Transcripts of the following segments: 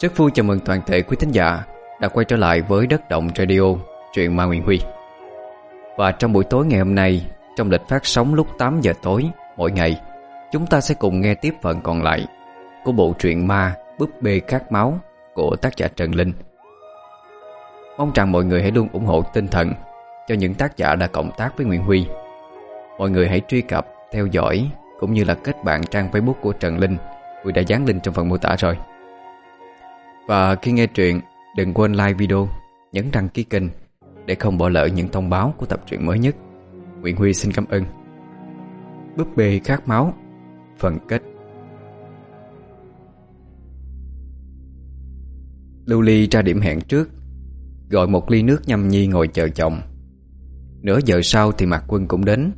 Rất vui chào mừng toàn thể quý thính giả đã quay trở lại với Đất Động Radio, truyện Ma Nguyễn Huy. Và trong buổi tối ngày hôm nay, trong lịch phát sóng lúc 8 giờ tối mỗi ngày, chúng ta sẽ cùng nghe tiếp phần còn lại của bộ truyện ma Búp bê khát máu của tác giả Trần Linh. Mong rằng mọi người hãy luôn ủng hộ tinh thần cho những tác giả đã cộng tác với Nguyễn Huy. Mọi người hãy truy cập, theo dõi cũng như là kết bạn trang Facebook của Trần Linh, Huy đã dán link trong phần mô tả rồi. Và khi nghe truyện, đừng quên like video, nhấn đăng ký kênh để không bỏ lỡ những thông báo của tập truyện mới nhất. Nguyễn Huy xin cảm ơn. Búp bê khát máu, phần kết. Lưu Ly ra điểm hẹn trước, gọi một ly nước nhâm nhi ngồi chờ chồng. Nửa giờ sau thì Mạc Quân cũng đến.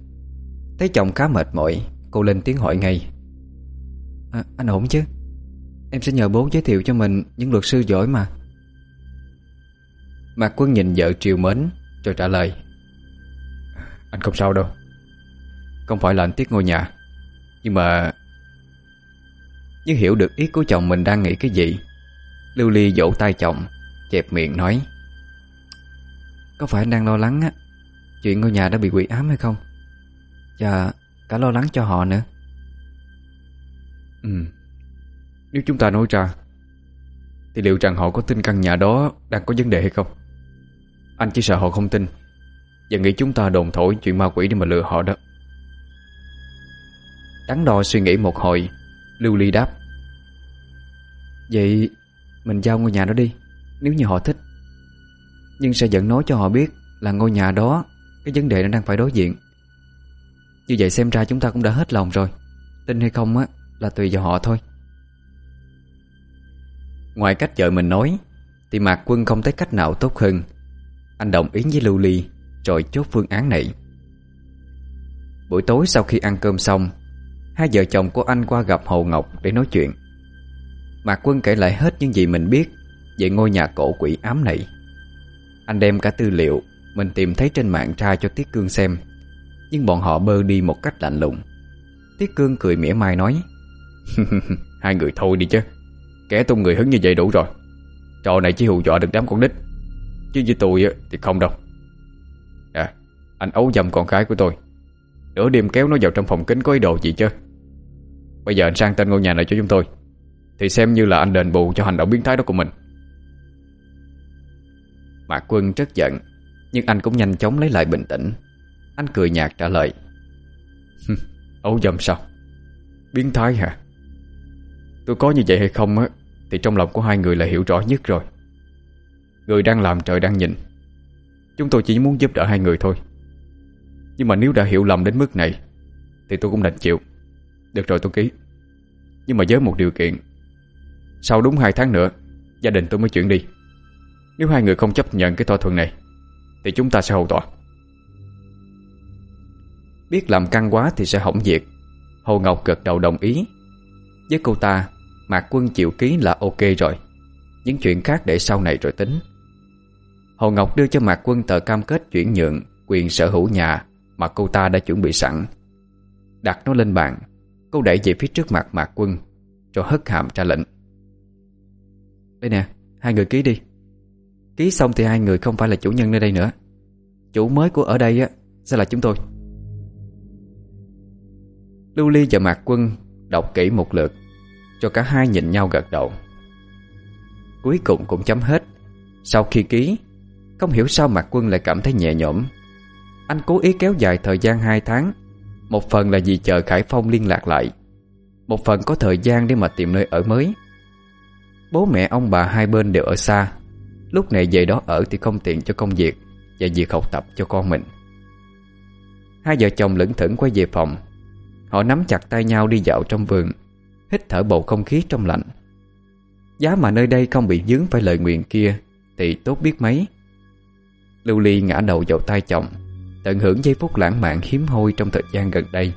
Thấy chồng khá mệt mỏi, cô lên tiếng hỏi ngay. À, anh ổn chứ? Em sẽ nhờ bố giới thiệu cho mình những luật sư giỏi mà. Mạc Quân nhìn vợ triều mến, Rồi trả lời. Anh không sao đâu. Không phải là anh tiếc ngôi nhà, Nhưng mà nhưng hiểu được ý của chồng mình đang nghĩ cái gì, Lưu Ly vỗ tay chồng, Chẹp miệng nói. Có phải anh đang lo lắng á, Chuyện ngôi nhà đã bị quỷ ám hay không? Chà cả lo lắng cho họ nữa. Ừ nếu chúng ta nói ra, Thì liệu rằng họ có tin căn nhà đó Đang có vấn đề hay không? Anh chỉ sợ họ không tin Và nghĩ chúng ta đồn thổi chuyện ma quỷ để mà lừa họ đó. Đắn đo suy nghĩ một hồi, Lưu Ly đáp, Vậy mình giao ngôi nhà đó đi, Nếu như họ thích. Nhưng sẽ dẫn nói cho họ biết Là ngôi nhà đó, Cái vấn đề nó đang phải đối diện. Như vậy xem ra chúng ta cũng đã hết lòng rồi. Tin hay không á, Là tùy vào họ thôi. Ngoài cách vợ mình nói, Thì Mạc Quân không thấy cách nào tốt hơn. Anh đồng ý với Lưu Ly, Rồi chốt phương án này. Buổi tối sau khi ăn cơm xong, Hai vợ chồng của anh qua gặp Hồ Ngọc để nói chuyện. Mạc Quân kể lại hết những gì mình biết Về ngôi nhà cổ quỷ ám này. Anh đem cả tư liệu Mình tìm thấy trên mạng ra cho Tiết Cương xem, Nhưng bọn họ bơ đi một cách lạnh lùng. Tiết Cương cười mỉa mai nói, Hai người thôi đi chứ. Kẻ tung người hứng như vậy đủ rồi. Trò này chỉ hù dọa được đám con nít. Chứ với tôi thì không đâu. À Anh ấu dâm con gái của tôi. Nửa đêm kéo nó vào trong phòng kính có ý đồ gì chứ? Bây giờ anh sang tên ngôi nhà này cho chúng tôi, Thì xem như là anh đền bù cho hành động biến thái đó của mình. Mạc Quân rất giận, Nhưng anh cũng nhanh chóng lấy lại bình tĩnh. Anh cười nhạt trả lời Ấu dâm sao? Biến thái hả? Tôi có như vậy hay không á thì trong lòng của hai người là hiểu rõ nhất rồi. Người đang làm trời đang nhìn. Chúng tôi chỉ muốn giúp đỡ hai người thôi. Nhưng mà nếu đã hiểu lầm đến mức này, Thì tôi cũng đành chịu. Được rồi tôi ký. Nhưng mà với một điều kiện. Sau đúng hai tháng nữa, Gia đình tôi mới chuyển đi. Nếu hai người không chấp nhận cái thỏa thuận này, Thì chúng ta sẽ hầu tòa. Biết làm căng quá thì sẽ hỏng việc. Hồ Ngọc gật đầu đồng ý. Với cô ta Mạc Quân chịu ký là ok rồi. Những chuyện khác để sau này rồi tính. Hồ Ngọc đưa cho Mạc Quân tờ cam kết chuyển nhượng Quyền sở hữu nhà Mà cô ta đã chuẩn bị sẵn. Đặt nó lên bàn Cô đẩy về phía trước mặt Mạc Quân Rồi hất hàm ra lệnh. Đây nè, hai người ký đi. Ký xong thì hai người không phải là chủ nhân nơi đây nữa. Chủ mới của ở đây á Sẽ là chúng tôi. Lưu Ly và Mạc Quân Đọc kỹ một lượt cho cả hai nhìn nhau gật đầu. Cuối cùng cũng chấm hết. Sau khi ký, Không hiểu sao mặt quân lại cảm thấy nhẹ nhõm. Anh cố ý kéo dài thời gian 2 tháng. Một phần là vì chờ Khải Phong liên lạc lại. Một phần có thời gian để mà tìm nơi ở mới. Bố mẹ ông bà hai bên đều ở xa. Lúc này về đó ở thì không tiện cho công việc Và việc học tập cho con mình. Hai vợ chồng lững thững quay về phòng. Họ nắm chặt tay nhau đi dạo trong vườn. Hít thở bầu không khí trong lạnh. Giá mà nơi đây không bị dướng phải lời nguyện kia, Thì tốt biết mấy. Lưu Ly ngã đầu vào tay chồng, Tận hưởng giây phút lãng mạn hiếm hoi trong thời gian gần đây.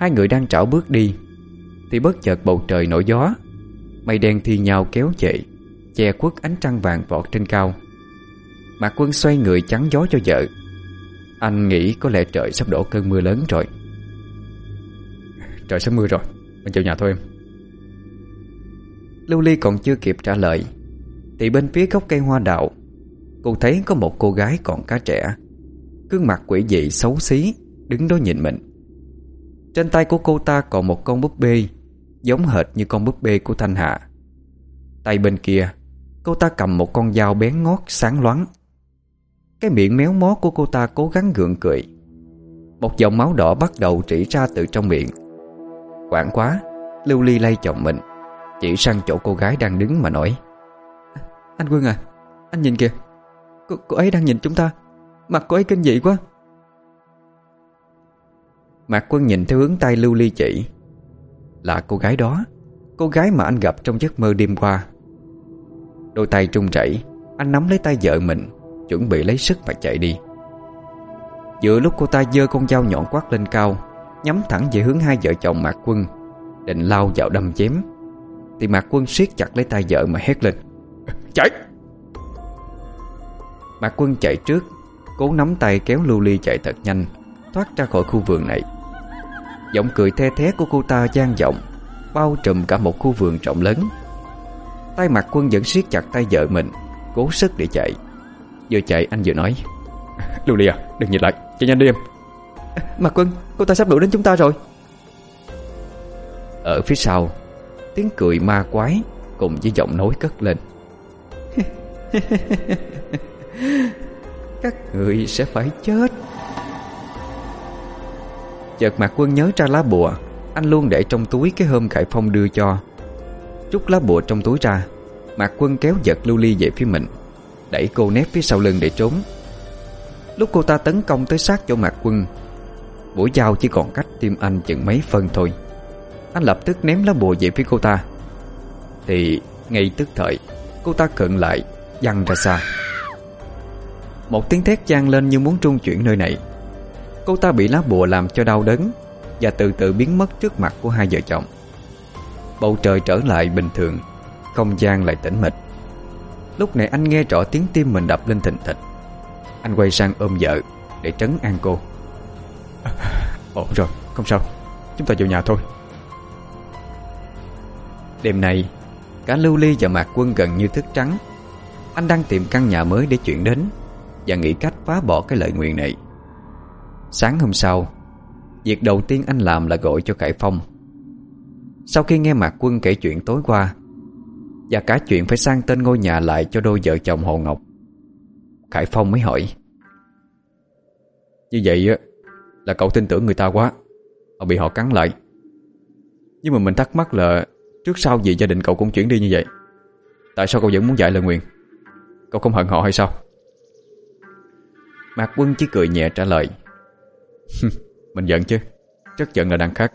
Hai người đang trảo bước đi, Thì bất chợt bầu trời nổi gió. Mây đen thi nhau kéo chạy, Che khuất ánh trăng vàng vọt trên cao. Mạc Quân xoay người chắn gió cho vợ. Anh nghĩ có lẽ trời sắp đổ cơn mưa lớn rồi. Trời sắp mưa rồi. Mình vào nhà thôi em. Lưu Ly còn chưa kịp trả lời, Thì bên phía gốc cây hoa đạo, Cô thấy có một cô gái còn cá trẻ. Gương mặt quỷ dị xấu xí, Đứng đó nhìn mình. Trên tay của cô ta còn một con búp bê, Giống hệt như con búp bê của Thanh Hạ. Tay bên kia, Cô ta cầm một con dao bén ngót sáng loáng. Cái miệng méo mó của cô ta cố gắng gượng cười. Một dòng máu đỏ bắt đầu trĩ ra từ trong miệng. Quảng quá Lưu Ly lay chồng mình Chỉ sang chỗ cô gái đang đứng mà nói. Anh Quân à Anh nhìn kìa cô, cô ấy đang nhìn chúng ta Mặt cô ấy kinh dị quá. Mạc Quân nhìn theo hướng tay Lưu Ly chỉ. Là cô gái đó Cô gái mà anh gặp trong giấc mơ đêm qua. Đôi tay trung chảy Anh nắm lấy tay vợ mình Chuẩn bị lấy sức mà chạy đi. Giữa lúc cô ta dơ con dao nhọn quát lên cao Nhắm thẳng về hướng hai vợ chồng Mạc Quân, Định lao vào đâm chém. Thì Mạc Quân siết chặt lấy tay vợ mà hét lên, Chạy! Mạc Quân chạy trước, Cố nắm tay kéo Lưu Ly chạy thật nhanh, Thoát ra khỏi khu vườn này. Giọng cười the thé của cô ta gian vọng, Bao trùm cả một khu vườn rộng lớn. Tay mặt quân vẫn siết chặt tay vợ mình, Cố sức để chạy. Vừa chạy, anh vừa nói, Lưu Ly à đừng nhìn lại, chạy nhanh đi em. Mặt quân cô ta sắp đuổi đến chúng ta rồi. Ở phía sau Tiếng cười ma quái Cùng với giọng nói cất lên. Các người sẽ phải chết. Chợt mặt quân nhớ ra lá bùa Anh luôn để trong túi cái hôm Khải Phong đưa cho. Rút lá bùa trong túi ra Mạc Quân kéo giật lưu ly về phía mình Đẩy cô nép phía sau lưng để trốn. Lúc cô ta tấn công tới sát chỗ Mạc Quân Mũi dao chỉ còn cách tim anh chừng mấy phân thôi. Anh lập tức ném lá bùa về phía cô ta. Thì ngay tức thời, Cô ta cận lại, Văng ra xa. Một tiếng thét vang lên như muốn trung chuyển nơi này. Cô ta bị lá bùa làm cho đau đớn Và từ từ biến mất trước mặt của hai vợ chồng. Bầu trời trở lại bình thường, Không gian lại tĩnh mịch. Lúc này anh nghe rõ tiếng tim mình đập lên thình thịch. Anh quay sang ôm vợ Để trấn an cô. Ổn rồi, không sao. Chúng ta vào nhà thôi. Đêm nay Cả Lưu Ly và Mạc Quân gần như thức trắng. Anh đang tìm căn nhà mới để chuyển đến Và nghĩ cách phá bỏ cái lợi nguyện này. Sáng hôm sau Việc đầu tiên anh làm là gọi cho Khải Phong. Sau khi nghe Mạc Quân kể chuyện tối qua Và cả chuyện phải sang tên ngôi nhà lại cho đôi vợ chồng Hồ Ngọc Khải Phong mới hỏi Như vậy là cậu tin tưởng người ta quá. Họ bị họ cắn lại. Nhưng mà mình thắc mắc là Trước sau gì gia đình cậu cũng chuyển đi như vậy? Tại sao cậu vẫn muốn dạy lời nguyện? Cậu không hận họ hay sao? Mạc Quân chỉ cười nhẹ trả lời. Mình giận chứ. Rất giận là đang khác.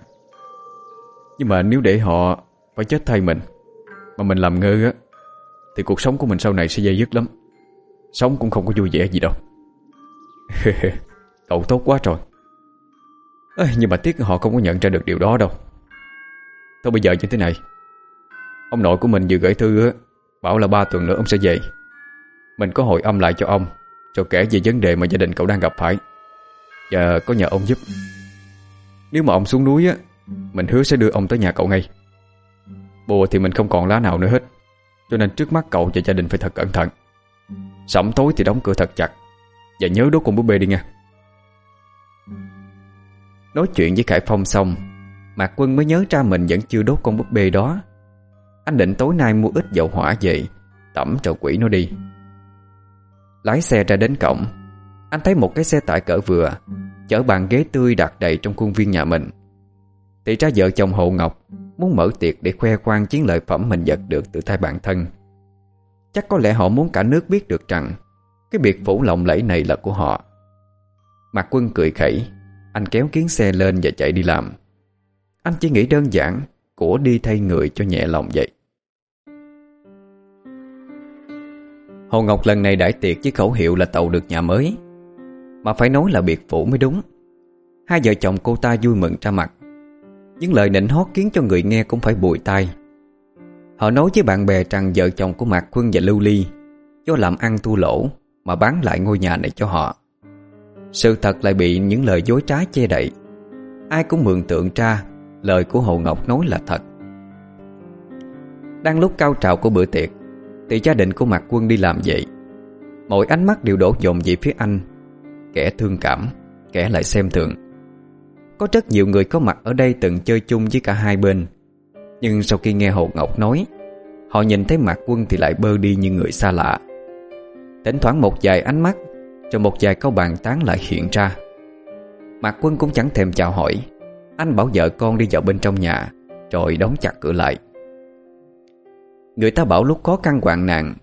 Nhưng mà nếu để họ phải chết thay mình, Mà mình làm ngơ á, Thì cuộc sống của mình sau này sẽ dây dứt lắm. Sống cũng không có vui vẻ gì đâu. Cậu tốt quá rồi Ê, Nhưng mà tiếc họ không có nhận ra được điều đó đâu. Thôi bây giờ như thế này. Ông nội của mình vừa gửi thư Bảo là ba tuần nữa ông sẽ về. Mình có hội âm lại cho ông Cho kể về vấn đề mà gia đình cậu đang gặp phải. Và có nhờ ông giúp. Nếu mà ông xuống núi á Mình hứa sẽ đưa ông tới nhà cậu ngay. Bùa thì mình không còn lá nào nữa hết. Cho nên trước mắt cậu và gia đình phải thật cẩn thận. Sẩm tối thì đóng cửa thật chặt. Và nhớ đốt con búp bê đi nha. Nói chuyện với Khải Phong xong, Mạc Quân mới nhớ ra mình vẫn chưa đốt con búp bê đó. Anh định tối nay mua ít dầu hỏa về, Tẩm trò quỷ nó đi. Lái xe ra đến cổng, Anh thấy một cái xe tải cỡ vừa, Chở bàn ghế tươi đặt đầy trong khuôn viên nhà mình. Thì ra vợ chồng Hồ Ngọc Muốn mở tiệc để khoe khoang chiến lợi phẩm mình giật được từ tay bản thân. Chắc có lẽ họ muốn cả nước biết được rằng, Cái biệt phủ lộng lẫy này là của họ. Mạc quân cười khẩy. Anh kéo kiến xe lên và chạy đi làm. Anh chỉ nghĩ đơn giản, Của đi thay người cho nhẹ lòng vậy. Hồ Ngọc lần này đãi tiệc với khẩu hiệu là tàu được nhà mới. Mà phải nói là biệt phủ mới đúng. Hai vợ chồng cô ta vui mừng ra mặt. Những lời nịnh hót khiến cho người nghe cũng phải bùi tai. Họ nói với bạn bè rằng vợ chồng của Mạc Quân và Lưu Ly Do làm ăn thua lỗ Mà bán lại ngôi nhà này cho họ. Sự thật lại bị những lời dối trá che đậy. Ai cũng mượn tượng ra, Lời của Hồ Ngọc nói là thật. Đang lúc cao trào của bữa tiệc, Thì gia đình của Mạc Quân đi làm vậy. Mọi ánh mắt đều đổ dồn về phía anh. Kẻ thương cảm, Kẻ lại xem thường. Có rất nhiều người có mặt ở đây từng chơi chung với cả hai bên. Nhưng sau khi nghe Hồ Ngọc nói, Họ nhìn thấy Mạc Quân thì lại bơ đi như người xa lạ. Thỉnh thoảng một vài ánh mắt rồi một vài câu bàn tán lại hiện ra. Mạc Quân cũng chẳng thèm chào hỏi. Anh bảo vợ con đi vào bên trong nhà, Rồi đóng chặt cửa lại. Người ta bảo lúc có căn hoạn nạn,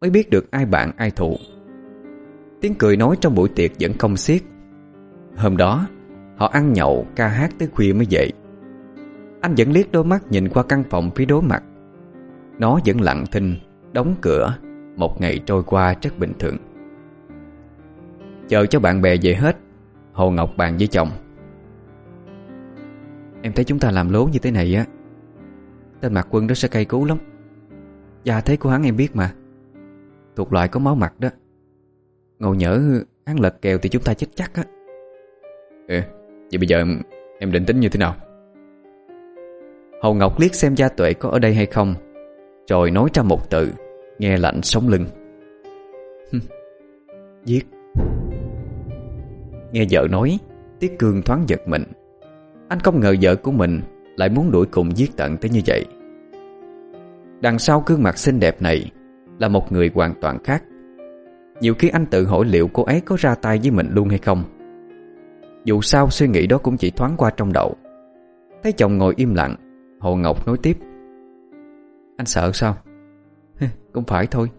Mới biết được ai bạn, ai thù. Tiếng cười nói trong buổi tiệc vẫn không xiết. Hôm đó, Họ ăn nhậu, ca hát tới khuya mới dậy Anh vẫn liếc đôi mắt nhìn qua căn phòng phía đối mặt. Nó vẫn lặng thinh, Đóng cửa, Một ngày trôi qua rất bình thường. Chờ cho bạn bè về hết Hồ Ngọc bàn với chồng. Em thấy chúng ta làm lố như thế này á Tên mặt quân đó sẽ cay cú lắm. Gia thế của hắn em biết mà Thuộc loại có máu mặt đó. Ngồi nhỡ hắn lật kèo thì chúng ta chết chắc á. Ừ Vậy bây giờ em, em định tính như thế nào? Hầu Ngọc liếc xem gia tuệ có ở đây hay không Rồi nói ra một từ Nghe lạnh sống lưng. Giết. Nghe vợ nói Tiết Cương thoáng giật mình. Anh không ngờ vợ của mình Lại muốn đuổi cùng giết tận tới như vậy. Đằng sau gương mặt xinh đẹp này Là một người hoàn toàn khác. Nhiều khi anh tự hỏi liệu cô ấy có ra tay với mình luôn hay không. Dù sao, suy nghĩ đó cũng chỉ thoáng qua trong đầu. Thấy chồng ngồi im lặng, Hồ Ngọc nói tiếp. Anh sợ sao? Cũng phải thôi.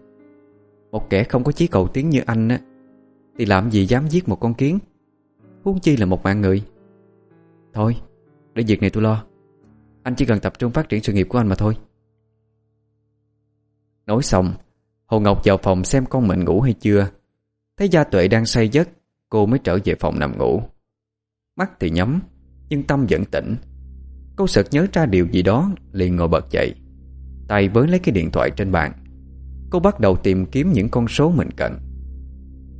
Một kẻ không có chí cầu tiến như anh á, Thì làm gì dám giết một con kiến? Huống chi là một mạng người. Thôi Để việc này tôi lo. Anh chỉ cần tập trung phát triển sự nghiệp của anh mà thôi. Nói xong, Hồ Ngọc vào phòng xem con mình ngủ hay chưa. Thấy Gia Tuệ đang say giấc, Cô mới trở về phòng nằm ngủ. Mắt thì nhắm, Nhưng tâm vẫn tỉnh. Cô sợt nhớ ra điều gì đó, liền ngồi bật dậy. Tay với lấy cái điện thoại trên bàn. Cô bắt đầu tìm kiếm những con số mình cần.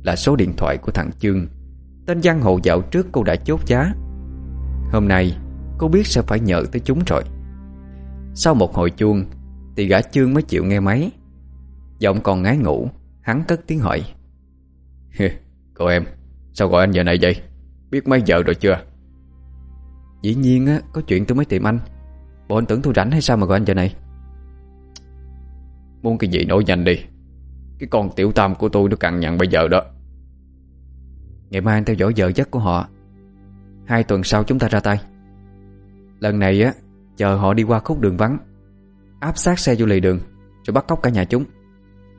Là số điện thoại của thằng Chương. Tên giang hồ dạo trước cô đã chốt giá. Hôm nay, cô biết sẽ phải nhờ tới chúng rồi. Sau một hồi chuông, Thì gã Chương mới chịu nghe máy. Giọng còn ngái ngủ, Hắn cất tiếng hỏi. Cô em, Sao gọi anh giờ này vậy? Biết mấy giờ rồi chưa? Dĩ nhiên á, Có chuyện tôi mới tìm anh. Bộ anh tưởng tôi rảnh hay sao mà gọi anh giờ này? Muốn cái gì nổi nhanh đi. Cái con tiểu tam của tôi nó cằn nhằn bây giờ đó. Ngày mai anh theo dõi vợ giấc của họ. Hai tuần sau chúng ta ra tay. Lần này á, Chờ họ đi qua khúc đường vắng, Áp sát xe vô lì đường, Rồi bắt cóc cả nhà chúng.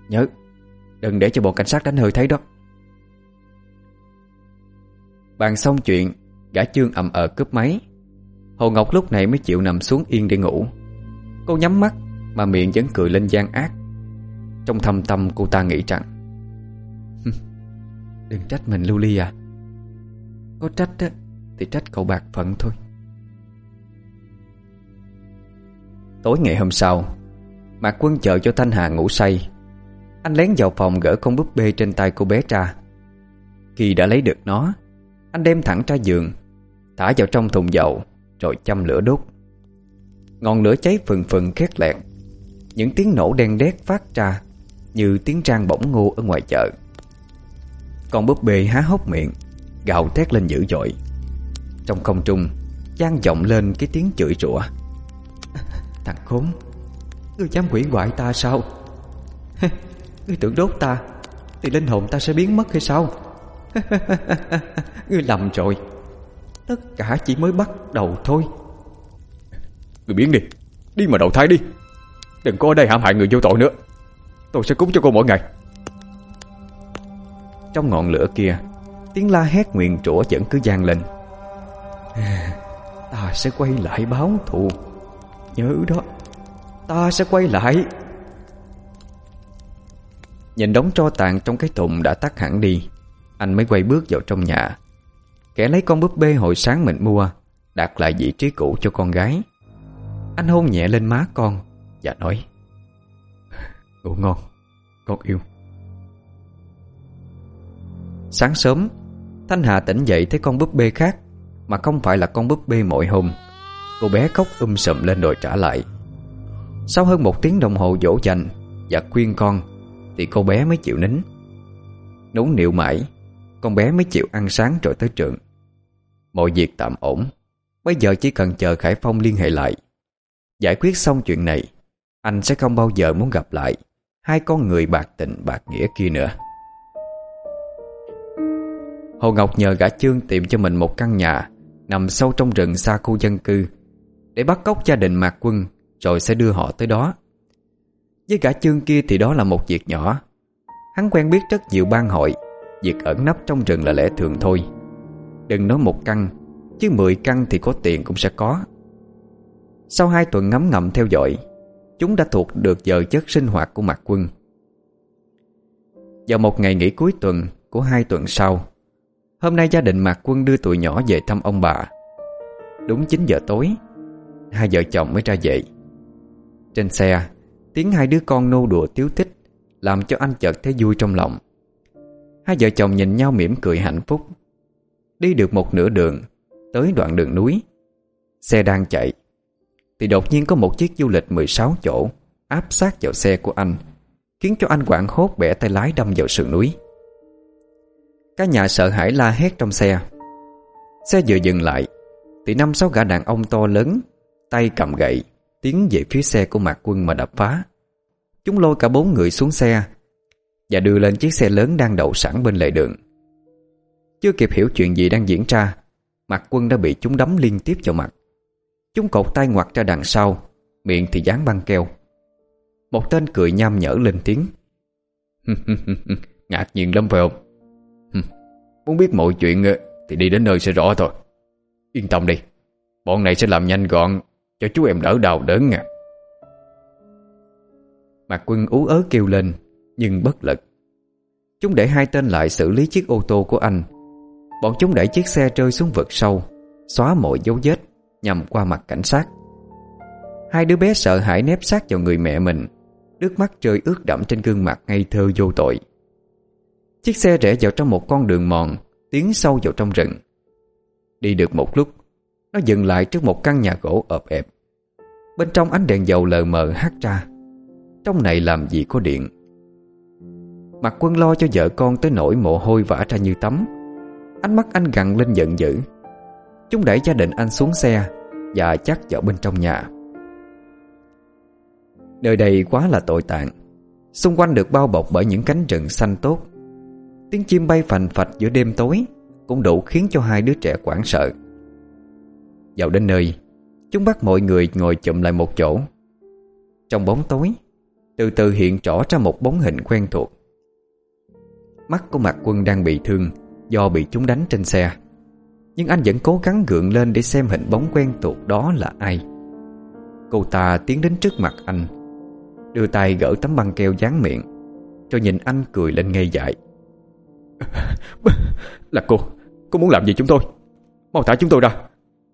Nhớ, Đừng để cho bọn cảnh sát đánh hơi thấy đó. Bàn xong chuyện, Gã chương ầm ờ cướp máy. Hồ Ngọc lúc này mới chịu nằm xuống yên để ngủ. Cô nhắm mắt, Mà miệng vẫn cười lên gian ác. Trong thâm tâm cô ta nghĩ rằng Đừng trách mình lưu ly à. Có trách á Thì trách cậu bạc phận thôi. Tối ngày hôm sau Mạc Quân chờ cho Thanh Hà ngủ say. Anh lén vào phòng gỡ con búp bê trên tay cô bé ra. Khi đã lấy được nó Anh đem thẳng ra giường Thả vào trong thùng dầu Rồi châm lửa đốt. Ngọn lửa cháy phừng phừng khét lẹt, Những tiếng nổ đen đét phát ra Như tiếng rang bỗng ngô ở ngoài chợ. Con búp bê há hốc miệng, Gào thét lên dữ dội. Trong không trung Giang vọng lên cái tiếng chửi rủa. Thằng khốn, Ngươi dám quỷ hoại ta sao? Ngươi tưởng đốt ta, Thì linh hồn ta sẽ biến mất hay sao? Ngươi lầm rồi. Tất cả chỉ mới bắt đầu thôi. Ngươi biến đi Đi mà đầu thai đi. Đừng có ở đây hãm hại người vô tội nữa. Tôi sẽ cúng cho cô mỗi ngày. Trong ngọn lửa kia. Tiếng la hét nguyện rủa vẫn cứ gian lên. À, ta sẽ quay lại báo thù. Nhớ đó, Ta sẽ quay lại. Nhìn đống tro tàn trong cái thùng đã tắt hẳn đi, Anh mới quay bước vào trong nhà. Kẻ lấy con búp bê hồi sáng mình mua, Đặt lại vị trí cũ cho con gái. Anh hôn nhẹ lên má con Và nói, Ngủ ngon, Con yêu. Sáng sớm, Thanh Hà tỉnh dậy thấy con búp bê khác, Mà không phải là con búp bê mỗi hôm Cô bé khóc um sùm lên đồi trả lại. Sau hơn một tiếng đồng hồ dỗ dành Và khuyên con, Thì cô bé mới chịu nín. Núng nịu mãi, Con bé mới chịu ăn sáng rồi tới trường. Mọi việc tạm ổn, Bây giờ chỉ cần chờ Khải Phong liên hệ lại. Giải quyết xong chuyện này, Anh sẽ không bao giờ muốn gặp lại Hai con người bạc tình bạc nghĩa kia nữa. Hồ Ngọc nhờ gã Chương tìm cho mình một căn nhà Nằm sâu trong rừng xa khu dân cư Để bắt cóc gia đình Mạc Quân, Rồi sẽ đưa họ tới đó. Với gã Chương kia thì đó là một việc nhỏ. Hắn quen biết rất nhiều ban hội, Việc ẩn nấp trong rừng là lẽ thường thôi. Đừng nói một căn, Chứ mười căn thì có tiền cũng sẽ có. Sau hai tuần ngắm ngầm theo dõi, Chúng đã thuộc được giờ chất sinh hoạt của Mạc Quân. Vào một ngày nghỉ cuối tuần Của hai tuần sau Hôm nay gia đình Mạc Quân đưa tụi nhỏ về thăm ông bà. Đúng 9 giờ tối, Hai vợ chồng mới ra dậy Trên xe, Tiếng hai đứa con nô đùa tiếu tích, Làm cho anh chợt thấy vui trong lòng. Hai vợ chồng nhìn nhau mỉm cười hạnh phúc. Đi được một nửa đường, Tới đoạn đường núi. Xe đang chạy, Thì đột nhiên có một chiếc du lịch 16 chỗ Áp sát vào xe của anh, Khiến cho anh quảng hốt bẻ tay lái đâm vào sườn núi. Cả nhà sợ hãi la hét trong xe. Xe vừa dừng lại, Thì năm sáu gã đàn ông to lớn, Tay cầm gậy, Tiến về phía xe của Mạc Quân mà đập phá. Chúng lôi cả bốn người xuống xe Và đưa lên chiếc xe lớn đang đậu sẵn bên lề đường. Chưa kịp hiểu chuyện gì đang diễn ra Mạc Quân đã bị chúng đấm liên tiếp vào mặt. Chúng cột tay ngoặt ra đằng sau, Miệng thì dán băng keo. Một tên cười nham nhở lên tiếng. Ngạc nhiên lắm phải không? Muốn biết mọi chuyện ờ, Thì đi đến nơi sẽ rõ thôi. Yên tâm đi, Bọn này sẽ làm nhanh gọn Cho chú em đỡ đau đớn nha. Mạc Quân ú ớ kêu lên, Nhưng bất lực. Chúng để hai tên lại xử lý chiếc ô tô của anh. Bọn chúng đẩy chiếc xe rơi xuống vực sâu, Xóa mọi dấu vết Nhằm qua mặt cảnh sát. Hai đứa bé sợ hãi nép sát vào người mẹ mình, Nước mắt rơi ướt đẫm trên gương mặt ngây thơ vô tội. Chiếc xe rẽ vào trong một con đường mòn, Tiến sâu vào trong rừng. Đi được một lúc, Nó dừng lại trước một căn nhà gỗ ợp ẹp. Bên trong ánh đèn dầu lờ mờ hát ra. Trong này làm gì có điện? Mặt quân lo cho vợ con tới nỗi mồ hôi vã ra như tắm. Ánh mắt anh gằn lên giận dữ. Chúng đẩy gia đình anh xuống xe Và chắc vào bên trong nhà. Nơi đây quá là tội tạng Xung quanh được bao bọc bởi những cánh rừng xanh tốt. Tiếng chim bay phành phạch giữa đêm tối Cũng đủ khiến cho hai đứa trẻ quảng sợ. Vào đến nơi, Chúng bắt mọi người ngồi chụm lại một chỗ. Trong bóng tối, Từ từ hiện rõ ra một bóng hình quen thuộc. Mắt của mặt quân đang bị thương Do bị chúng đánh trên xe. Nhưng anh vẫn cố gắng gượng lên Để xem hình bóng quen thuộc đó là ai. Cô ta tiến đến trước mặt anh, Đưa tay gỡ tấm băng keo dán miệng, Rồi nhìn anh cười lên ngây dại. Là cô Cô muốn làm gì chúng tôi? Mau thả chúng tôi ra.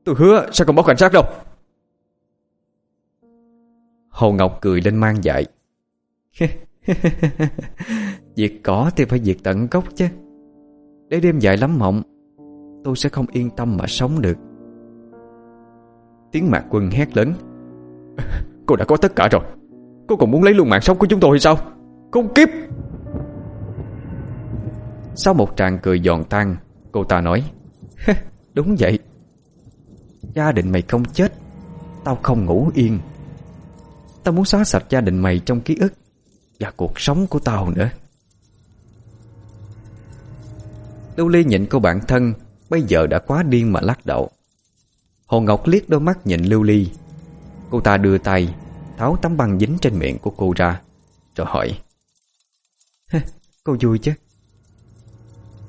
Tôi hứa sẽ không báo cảnh sát đâu. Hồ Ngọc cười lên mang dại Diệt cỏ thì phải diệt tận gốc chứ. Để đêm dài lắm mộng Tôi sẽ không yên tâm mà sống được. Tiếng mạc quân hét lớn. Cô đã có tất cả rồi. Cô còn muốn lấy luôn mạng sống của chúng tôi hay sao? Khốn kiếp sau một tràng cười giòn tan, Cô ta nói Đúng vậy. Gia đình mày không chết, Tao không ngủ yên. Tao muốn xóa sạch gia đình mày trong ký ức Và cuộc sống của tao nữa. Lưu Ly nhìn cô bạn thân, Bây giờ đã quá điên mà lắc đầu. Hồ Ngọc liếc đôi mắt nhìn Lưu Ly. Cô ta đưa tay, Tháo tấm băng dính trên miệng của cô ra, Rồi hỏi Cô vui chứ?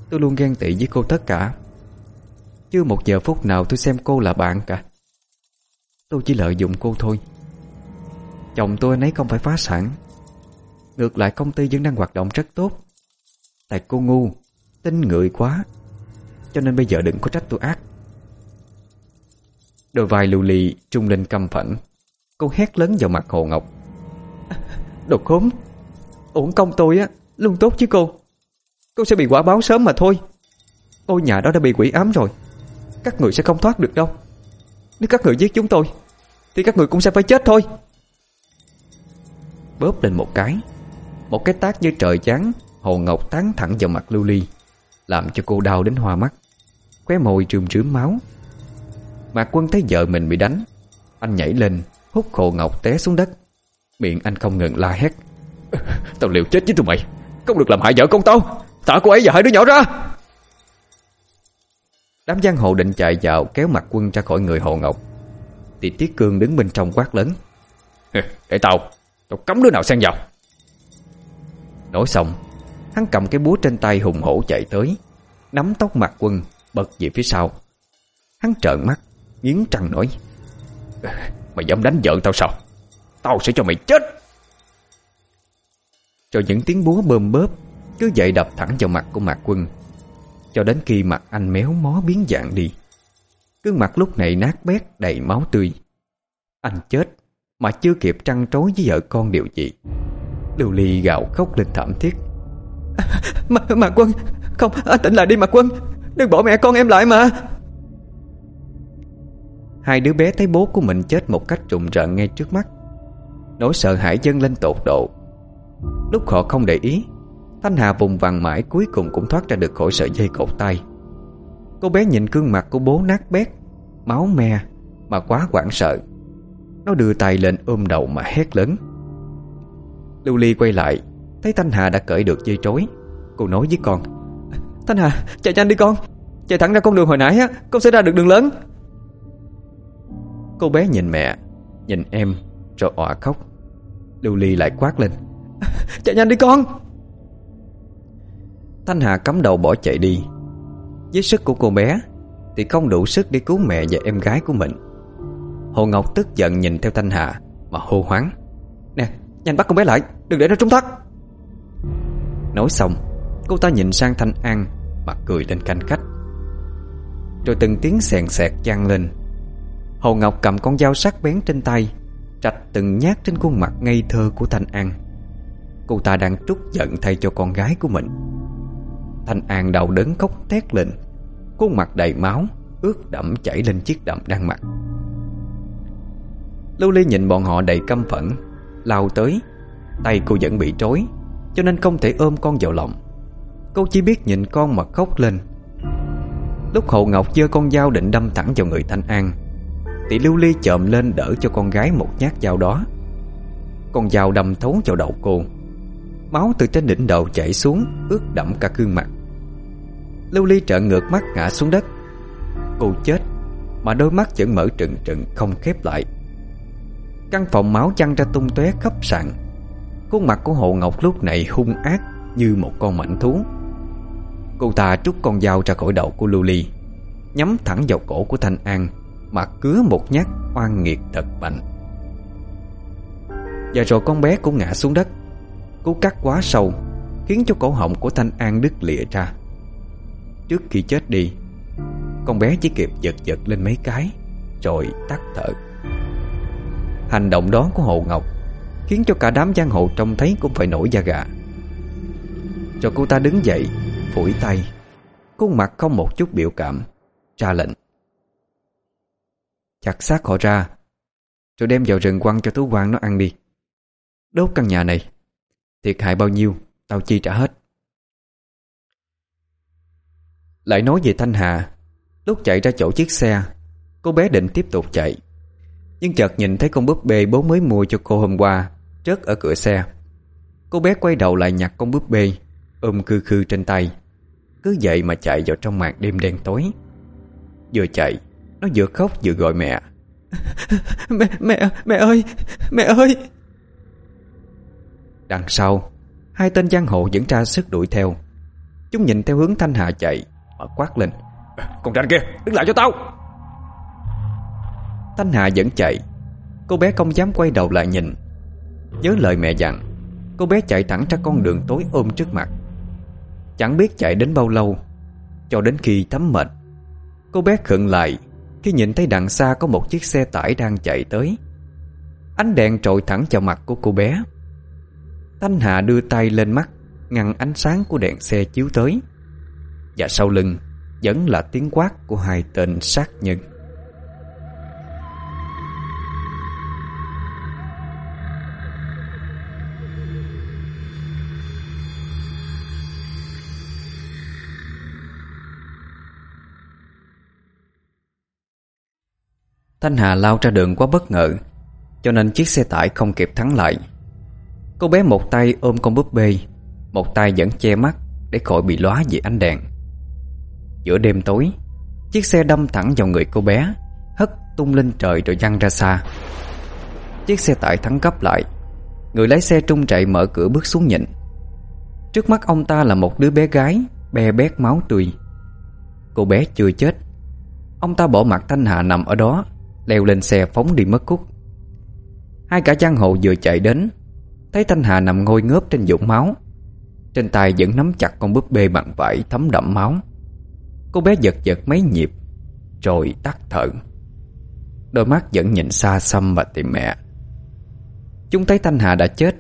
Tôi luôn ghen tị với cô tất cả. Chưa một giờ phút nào tôi xem cô là bạn cả. Tôi chỉ lợi dụng cô thôi. Chồng tôi anh ấy không phải phá sản. Ngược lại, công ty vẫn đang hoạt động rất tốt. Tại cô ngu Tin người quá. Cho nên bây giờ đừng có trách tôi ác. Đôi vai lưu ly, trung lên căm phẫn. Cô hét lớn vào mặt Hồ Ngọc. Đồ khốn, Uổng công tôi á, Luôn tốt chứ cô. Cô sẽ bị quả báo sớm mà thôi. Ngôi nhà đó đã bị quỷ ám rồi. Các người sẽ không thoát được đâu. Nếu các người giết chúng tôi, Thì các người cũng sẽ phải chết thôi. Bóp lên một cái. Một cái tác như trời chán Hồ Ngọc tán thẳng vào mặt Lưu Ly, Làm cho cô đau đến hoa mắt. Khóe môi trườm trướm máu. Mạc Quân thấy vợ mình bị đánh, Anh nhảy lên, Hút Hồ Ngọc té xuống đất. Miệng anh không ngừng la hét. Tao liều chết với tụi mày, Không được làm hại vợ con tao. Thả cô ấy và hai đứa nhỏ ra. Đám giang hồ định chạy vào kéo mặt quân ra khỏi người Hồ Ngọc. Thì Tiết Cương đứng bên trong quát lớn. Để tao Tao cấm đứa nào xen vào. Nói xong Hắn cầm cái búa trên tay hùng hổ chạy tới Nắm tóc mặt quân Bật về phía sau. Hắn trợn mắt Nghiến trăng nói Mày dám đánh vợ tao sao? Tao sẽ cho mày chết. Rồi những tiếng búa bơm bớp Cứ dậy đập thẳng vào mặt của Mạc Quân. Cho đến khi mặt anh méo mó biến dạng đi Gương mặt lúc này nát bét đầy máu tươi. Anh chết Mà chưa kịp trăn trối với vợ con điều gì Lưu Ly gạo khóc lên thảm thiết. Mạc, Mạc Quân Không, anh tỉnh lại đi Mạc Quân. Đừng bỏ mẹ con em lại mà. Hai đứa bé thấy bố của mình chết một cách trùng rợn ngay trước mắt. Nỗi sợ hãi dâng lên tột độ. Lúc họ không để ý Thanh Hà vùng vằng mãi cuối cùng cũng thoát ra được khỏi sợi dây cột tay. Cô bé nhìn gương mặt của bố nát bét, Máu me Mà quá hoảng sợ. Nó đưa tay lên ôm đầu mà hét lớn. Lưu Ly quay lại, Thấy Thanh Hà đã cởi được dây trối. Cô nói với con, Thanh Hà, chạy nhanh đi con. Chạy thẳng ra con đường hồi nãy á, Con sẽ ra được đường lớn. Cô bé nhìn mẹ, Nhìn em, Rồi òa khóc. Lưu Ly lại quát lên, Chạy nhanh đi con. Thanh Hà cắm đầu bỏ chạy đi. Với sức của cô bé, Thì không đủ sức để cứu mẹ và em gái của mình. Hồ Ngọc tức giận nhìn theo Thanh Hà Mà hô hoáng. Nè, nhanh bắt con bé lại, Đừng để nó trúng thoát. Nói xong, Cô ta nhìn sang Thanh An Mà cười lên canh khách. Rồi từng tiếng sèn sẹt vang lên. Hồ Ngọc cầm con dao sắc bén trên tay, Trạch từng nhát trên khuôn mặt ngây thơ của Thanh An. Cô ta đang trút giận thay cho con gái của mình. Thanh An đau đớn khóc thét lên. Khuôn mặt đầy máu, Ướt đẫm chảy lên chiếc đậm đang mặc. Lưu Ly nhìn bọn họ đầy căm phẫn, Lao tới. Tay cô vẫn bị trối Cho nên không thể ôm con vào lòng. Cô chỉ biết nhìn con mà khóc lên. Lúc hậu Ngọc giơ con dao định đâm thẳng vào người Thanh An, Thì Lưu Ly chộm lên đỡ cho con gái một nhát dao đó. Con dao đâm thấu vào đầu cô. Máu từ trên đỉnh đầu chảy xuống, Ướt đẫm cả gương mặt. Lưu Ly trợn ngược mắt ngã xuống đất. Cô chết, Mà đôi mắt vẫn mở trừng trừng, không khép lại. Căn phòng máu chăn ra tung tóe khắp sàn. Khuôn mặt của Hồ Ngọc lúc này hung ác Như một con mảnh thú. Cô ta trút con dao ra khỏi đầu của Lưu Ly, Nhắm thẳng vào cổ của Thanh An, Mà cứa một nhát oan nghiệt thật mạnh. Và rồi con bé cũng ngã xuống đất. Cú cắt quá sâu, Khiến cho cổ họng của Thanh An đứt lìa ra. Trước khi chết đi. Con bé chỉ kịp giật giật lên mấy cái, Rồi tắt thở. Hành động đó của Hồ Ngọc Khiến cho cả đám giang hồ trông thấy cũng phải nổi da gà. Cho cô ta đứng dậy, Phủi tay, Khuôn mặt không một chút biểu cảm, Ra lệnh. Chặt xác họ ra, Rồi đem vào rừng quăng cho thú quan nó ăn đi. Đốt căn nhà này, Thiệt hại bao nhiêu, Tao chi trả hết. Lại nói về Thanh Hà. Lúc chạy ra chỗ chiếc xe Cô bé định tiếp tục chạy. Nhưng chợt nhìn thấy con búp bê bố mới mua cho cô hôm qua Rớt ở cửa xe. Cô bé quay đầu lại nhặt con búp bê Ôm khư khư trên tay. Cứ vậy mà chạy vào trong màn đêm đen tối. Vừa chạy Nó vừa khóc vừa gọi mẹ. Mẹ, mẹ, mẹ ơi Mẹ ơi! Đằng sau Hai tên giang hồ vẫn tra sức đuổi theo. Chúng nhìn theo hướng Thanh Hà chạy Họ quát lên. Con ranh kia, đứng lại cho tao. Thanh Hà vẫn chạy. Cô bé không dám quay đầu lại nhìn. Nhớ lời mẹ dặn, Cô bé chạy thẳng ra con đường tối ôm trước mặt. Chẳng biết chạy đến bao lâu, Cho đến khi thấm mệt. Cô bé khựng lại Khi nhìn thấy đằng xa có một chiếc xe tải đang chạy tới. Ánh đèn trội thẳng vào mặt của cô bé. Thanh Hạ đưa tay lên mắt, Ngăn ánh sáng của đèn xe chiếu tới. Và sau lưng Vẫn là tiếng quát của hai tên sát nhân. Thanh Hà lao ra đường quá bất ngờ, Cho nên chiếc xe tải không kịp thắng lại. Cô bé một tay ôm con búp bê, Một tay vẫn che mắt Để khỏi bị lóa vì ánh đèn. Giữa đêm tối. Chiếc xe đâm thẳng vào người cô bé, Hất tung lên trời rồi văng ra xa. Chiếc xe tải thắng cấp lại. Người lái xe trung chạy mở cửa bước xuống nhịn. Trước mắt ông ta là một đứa bé gái, Be bét máu tươi. Cô bé chưa chết. Ông ta bỏ mặt Thanh Hà nằm ở đó, Leo lên xe phóng đi mất cút. Hai cả giang hộ vừa chạy đến, Thấy Thanh Hà nằm ngồi ngớp trên vũng máu. Trên tay vẫn nắm chặt con búp bê bằng vải thấm đậm máu. Cô bé giật giật mấy nhịp, Rồi tắt thở. Đôi mắt vẫn nhìn xa xăm và tìm mẹ. Chúng thấy Thanh Hà đã chết.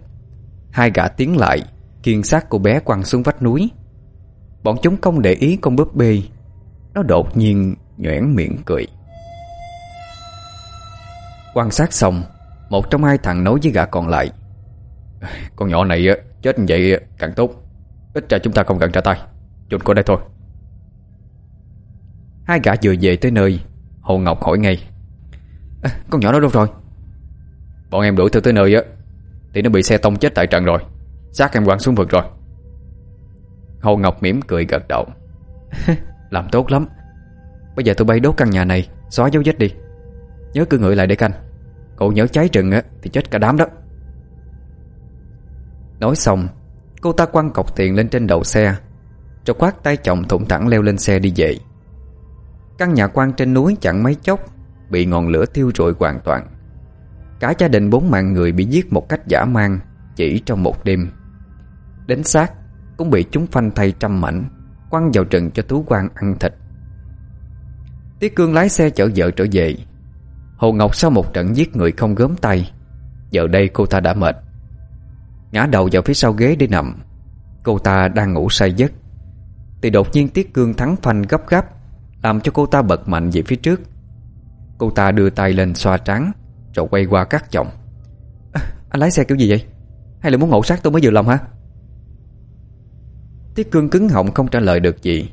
Hai gã tiến lại, Kiên xác cô bé quăng xuống vách núi. Bọn chúng không để ý con búp bê. Nó đột nhiên nhoẻn miệng cười. Quan sát xong, Một trong hai thằng nói với gã còn lại, Con nhỏ này chết như vậy càng tốt. Ít ra chúng ta không cần trả tay. Chôn cô đây thôi. Hai gã vừa về tới nơi Hồ Ngọc hỏi ngay. À, Con nhỏ nó đâu rồi? Bọn em đuổi theo tới nơi á Thì nó bị xe tông chết tại trận rồi. Xác em quăng xuống vực rồi. Hồ Ngọc mỉm cười gật đầu. Làm tốt lắm. Bây giờ tôi bay đốt căn nhà này Xóa dấu vết đi. Nhớ cứ ngửi lại để canh. Cậu nhớ cháy rừng á thì chết cả đám đó. Nói xong Cô ta quăng cọc tiền lên trên đầu xe Rồi quát tay chồng thủng thẳng leo lên xe đi về. Căn nhà quan trên núi chẳng mấy chốc, Bị ngọn lửa thiêu rụi hoàn toàn. Cả gia đình bốn mạng người bị giết một cách giả man, Chỉ trong một đêm. Đến xác, Cũng bị chúng phanh thay trăm mảnh, Quăng vào rừng cho thú quan ăn thịt. Tiết Cương lái xe chở vợ trở về. Hồ Ngọc sau một trận giết người không gớm tay, Giờ đây cô ta đã mệt. Ngã đầu vào phía sau ghế để nằm. Cô ta đang ngủ say giấc. Thì đột nhiên Tiết Cương thắng phanh gấp gáp làm cho cô ta bật mạnh về phía trước. Cô ta đưa tay lên xoa trắng Rồi quay qua cắt chồng. À, Anh lái xe kiểu gì vậy? Hay là muốn ngộ sát tôi mới vừa lòng hả? Tiết Cương cứng họng không trả lời được gì.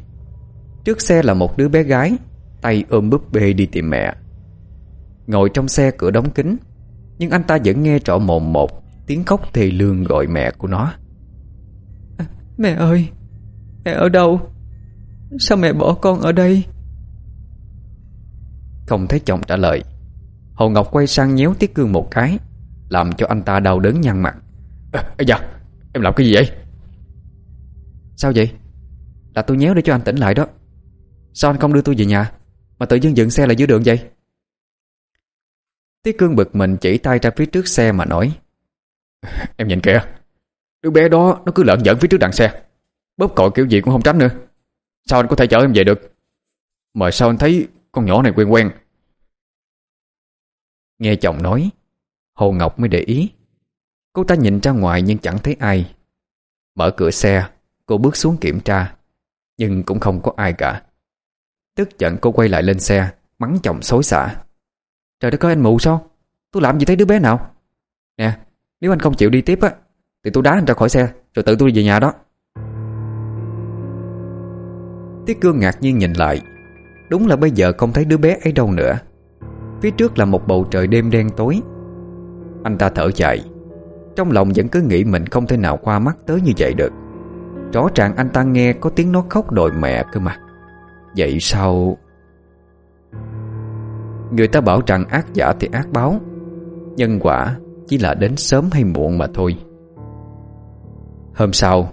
Trước xe là một đứa bé gái Tay ôm búp bê đi tìm mẹ. Ngồi trong xe cửa đóng kín Nhưng anh ta vẫn nghe rõ mồm một Tiếng khóc thề lương gọi mẹ của nó. À, Mẹ ơi Mẹ ở đâu? Sao mẹ bỏ con ở đây? Không thấy chồng trả lời. Hồ Ngọc quay sang nhéo Tiết Cương một cái Làm cho anh ta đau đớn nhăn mặt. À, dạ Em làm cái gì vậy? Sao vậy? Là tôi nhéo để cho anh tỉnh lại đó. Sao anh không đưa tôi về nhà? Mà tự dưng dựng xe lại dưới đường vậy? Tiết Cương bực mình chỉ tay ra phía trước xe mà nói Em nhìn kìa Đứa bé đó nó cứ lợn dẫn phía trước đằng xe. Bóp còi kiểu gì cũng không tránh nữa. Sao anh có thể chở em về được? Mà sao anh thấy con nhỏ này quen quen. Nghe chồng nói, Hồ Ngọc mới để ý. Cô ta nhìn ra ngoài nhưng chẳng thấy ai. Mở cửa xe, Cô bước xuống kiểm tra, Nhưng cũng không có ai cả. Tức giận cô quay lại lên xe, Mắng chồng xối xả. Trời đất ơi, anh mù sao? Tôi làm gì thấy đứa bé nào? Nè, nếu anh không chịu đi tiếp á, Thì tôi đá anh ra khỏi xe, Rồi tự tôi về nhà đó. Tiết Cương ngạc nhiên nhìn lại. Đúng là bây giờ không thấy đứa bé ấy đâu nữa. Phía trước là một bầu trời đêm đen tối. Anh ta thở dài. Trong lòng vẫn cứ nghĩ mình không thể nào qua mắt tới như vậy được. Rõ ràng anh ta nghe có tiếng nó khóc đòi mẹ cơ mà. Vậy sao? Người ta bảo rằng ác giả thì ác báo. Nhân quả chỉ là đến sớm hay muộn mà thôi. Hôm sau,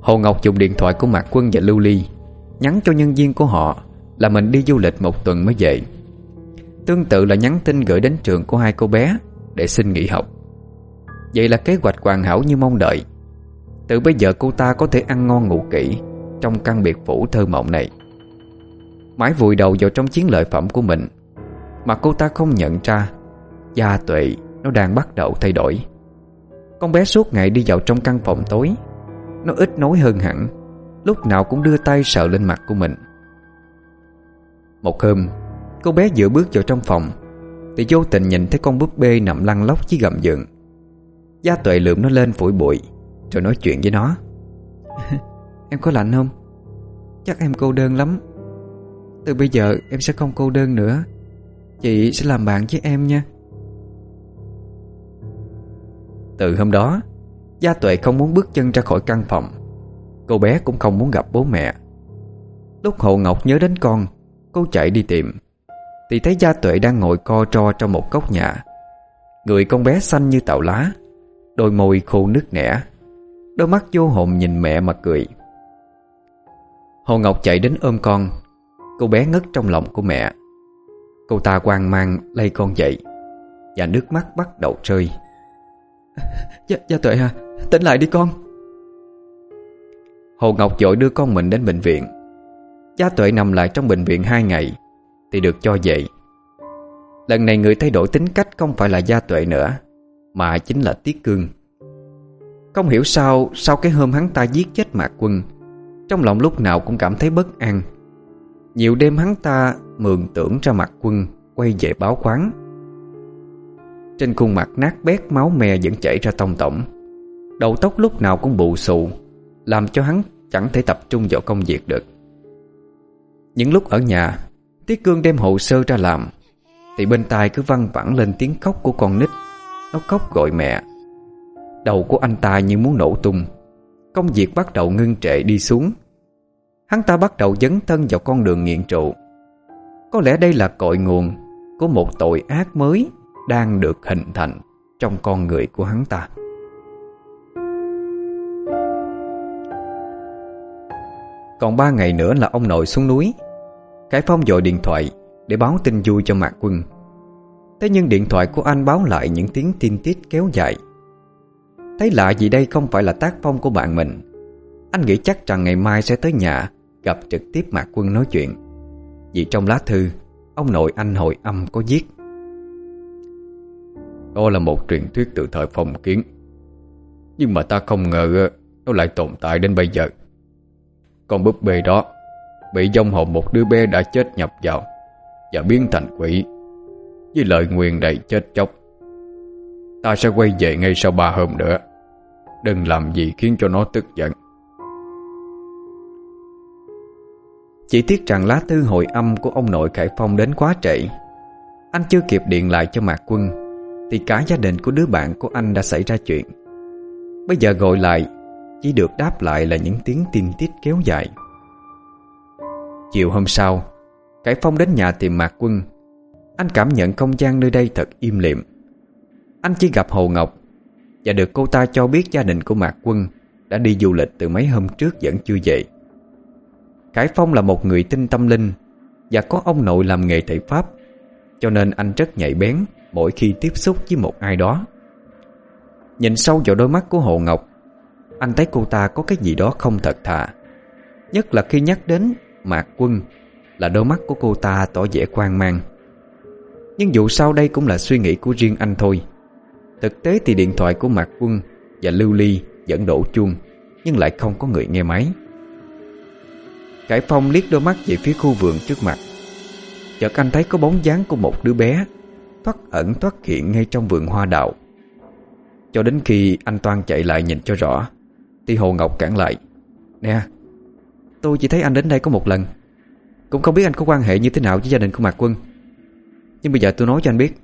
Hồ Ngọc dùng điện thoại của Mạc Quân và Lưu Ly Nhắn cho nhân viên của họ. Là mình đi du lịch một tuần mới về. Tương tự là nhắn tin gửi đến trường của hai cô bé Để xin nghỉ học. Vậy là kế hoạch hoàn hảo như mong đợi. Từ bây giờ cô ta có thể ăn ngon ngủ kỹ Trong căn biệt phủ thơ mộng này. Mãi vùi đầu vào trong chiến lợi phẩm của mình, Mà cô ta không nhận ra Gia tuệ nó đang bắt đầu thay đổi. Con bé suốt ngày đi vào trong căn phòng tối, Nó ít nói hơn hẳn, Lúc nào cũng đưa tay sờ lên mặt của mình. Một hôm, Cô bé vừa bước vào trong phòng, Thì vô tình nhìn thấy con búp bê nằm lăn lóc dưới gầm giường. Gia tuệ lượm nó lên phủi bụi, Rồi nói chuyện với nó. Em có lạnh không? Chắc em cô đơn lắm. Từ bây giờ em sẽ không cô đơn nữa. Chị sẽ làm bạn với em nha. Từ hôm đó, Gia Tuệ không muốn bước chân ra khỏi căn phòng. Cô bé cũng không muốn gặp bố mẹ. Lúc Hồ Ngọc nhớ đến con Cô chạy đi tìm. Thì thấy Gia Tuệ đang ngồi co tro trong một góc nhà. Người con bé xanh như tàu lá Đôi môi khô nước nẻ Đôi mắt vô hồn nhìn mẹ mà cười. Hồ Ngọc chạy đến ôm con. Cô bé ngất trong lòng của mẹ. Cô ta hoang mang lay con dậy. Và nước mắt bắt đầu rơi. Gia, Gia Tuệ à Tỉnh lại đi con. Hồ Ngọc dội đưa con mình đến bệnh viện Gia Tuệ nằm lại trong bệnh viện 2 ngày, Thì được cho dậy. Lần này người thay đổi tính cách không phải là Gia Tuệ nữa, Mà chính là Tiết Cương. Không hiểu sao, Sau cái hôm hắn ta giết chết Mạc Quân, Trong lòng lúc nào cũng cảm thấy bất an. Nhiều đêm hắn ta mường tưởng ra Mạc Quân Quay về báo khoáng. Trên khuôn mặt nát bét máu me vẫn chảy ra tông tổng. Đầu tóc lúc nào cũng bù xù, Làm cho hắn chẳng thể tập trung vào công việc được. Những lúc ở nhà, Tiết Cương đem hồ sơ ra làm, Thì bên tai cứ văng vẳng lên tiếng khóc của con nít. Nó khóc gọi mẹ. Đầu của anh ta như muốn nổ tung. Công việc bắt đầu ngưng trệ đi xuống. Hắn ta bắt đầu dấn thân vào con đường nghiện trụ Có lẽ đây là cội nguồn Của một tội ác mới Đang được hình thành Trong con người của hắn ta. Còn ba ngày nữa là ông nội xuống núi. Cái Phong dội điện thoại Để báo tin vui cho Mạc Quân. Thế nhưng điện thoại của anh báo lại Những tiếng tin tít kéo dài. Thấy lạ gì đây không phải là tác phong của bạn mình. Anh nghĩ chắc rằng ngày mai sẽ tới nhà, Gặp trực tiếp Mạc Quân nói chuyện. Vì trong lá thư, Ông nội anh hội âm có viết. Đó là một truyền thuyết từ thời phong kiến. Nhưng mà ta không ngờ, Nó lại tồn tại đến bây giờ. Con búp bê đó, Bị dông hồn một đứa bé đã chết nhập vào Và biến thành quỷ. Với lời nguyền đầy chết chóc, Ta sẽ quay về ngay sau ba hôm nữa. Đừng làm gì khiến cho nó tức giận. Chỉ tiếc rằng lá thư hội âm của ông nội Khải Phong đến quá trễ. Anh chưa kịp điện lại cho Mạc Quân, Thì cả gia đình của đứa bạn của anh đã xảy ra chuyện. Bây giờ gọi lại chỉ được đáp lại là những tiếng tin tít kéo dài. Chiều hôm sau, cải Phong đến nhà tìm Mạc Quân. Anh cảm nhận không gian nơi đây thật im lìm. Anh chỉ gặp Hồ Ngọc Và được cô ta cho biết gia đình của Mạc Quân Đã đi du lịch từ mấy hôm trước vẫn chưa về. Cải Phong là một người tinh tâm linh Và có ông nội làm nghề thầy Pháp, Cho nên anh rất nhạy bén Mỗi khi tiếp xúc với một ai đó. Nhìn sâu vào đôi mắt của Hồ Ngọc anh thấy cô ta có cái gì đó không thật thà. Nhất là khi nhắc đến Mạc Quân, Là đôi mắt của cô ta tỏ vẻ quan mang. Nhưng dù sau đây cũng là suy nghĩ của riêng anh thôi. Thực tế thì điện thoại của Mạc Quân Và Lưu Ly vẫn đổ chuông, Nhưng lại không có người nghe máy. Cải Phong liếc đôi mắt về phía khu vườn trước mặt. Chợt anh thấy có bóng dáng của một đứa bé, Thoát ẩn thoát hiện ngay trong vườn hoa đào. Cho đến khi anh Toan chạy lại nhìn cho rõ thì Hồ Ngọc cản lại. Nè, Tôi chỉ thấy anh đến đây có một lần. Cũng không biết anh có quan hệ như thế nào với gia đình của Mạc Quân. Nhưng bây giờ tôi nói cho anh biết,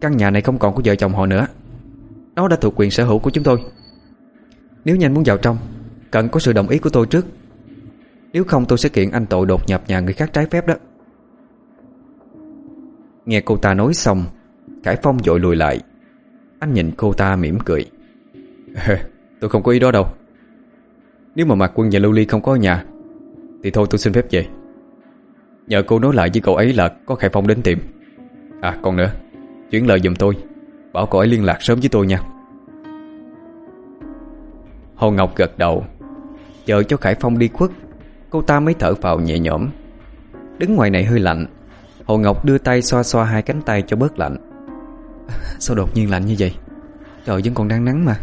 Căn nhà này không còn của vợ chồng họ nữa. Nó đã thuộc quyền sở hữu của chúng tôi. Nếu nhanh muốn vào trong, Cần có sự đồng ý của tôi trước. Nếu không, tôi sẽ kiện anh tội đột nhập nhà người khác trái phép đó. Nghe cô ta nói xong Khải Phong dội lùi lại. Anh nhìn cô ta mỉm cười. Tôi không có ý đó đâu. Nếu mà Mạc Quân và Lưu Ly không có ở nhà, Thì thôi tôi xin phép về. Nhờ cô nói lại với cậu ấy là Có Khải Phong đến tìm. À còn nữa, Chuyển lời giùm tôi, Bảo cậu ấy liên lạc sớm với tôi nha. Hồ Ngọc gật đầu, Chờ cho Khải Phong đi khuất, Cô ta mới thở vào nhẹ nhõm. Đứng ngoài này hơi lạnh, Hồ Ngọc đưa tay xoa xoa hai cánh tay cho bớt lạnh. Sao đột nhiên lạnh như vậy? Trời, vẫn còn đang nắng mà.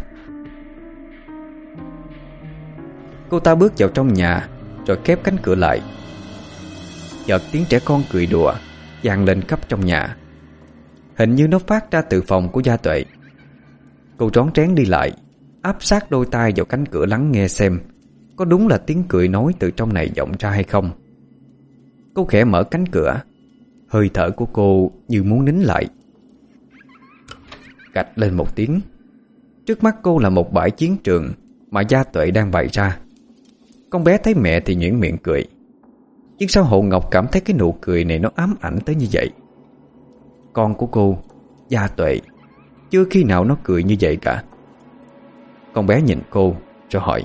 Cô ta bước vào trong nhà, Rồi khép cánh cửa lại. Chợt tiếng trẻ con cười đùa, vang lên khắp trong nhà. Hình như nó phát ra từ phòng của gia tuệ. Cô trón trén đi lại, Áp sát đôi tay vào cánh cửa lắng nghe xem, Có đúng là tiếng cười nói từ trong này vọng ra hay không. Cô khẽ mở cánh cửa, Hơi thở của cô như muốn nín lại. Gạch lên một tiếng. Trước mắt cô là một bãi chiến trường Mà gia tuệ đang bày ra. Con bé thấy mẹ thì nhuyễn miệng cười. Nhưng sao Hộ Ngọc cảm thấy cái nụ cười này nó ám ảnh tới như vậy? Con của cô Gia tuệ Chưa khi nào nó cười như vậy cả. Con bé nhìn cô Rồi hỏi.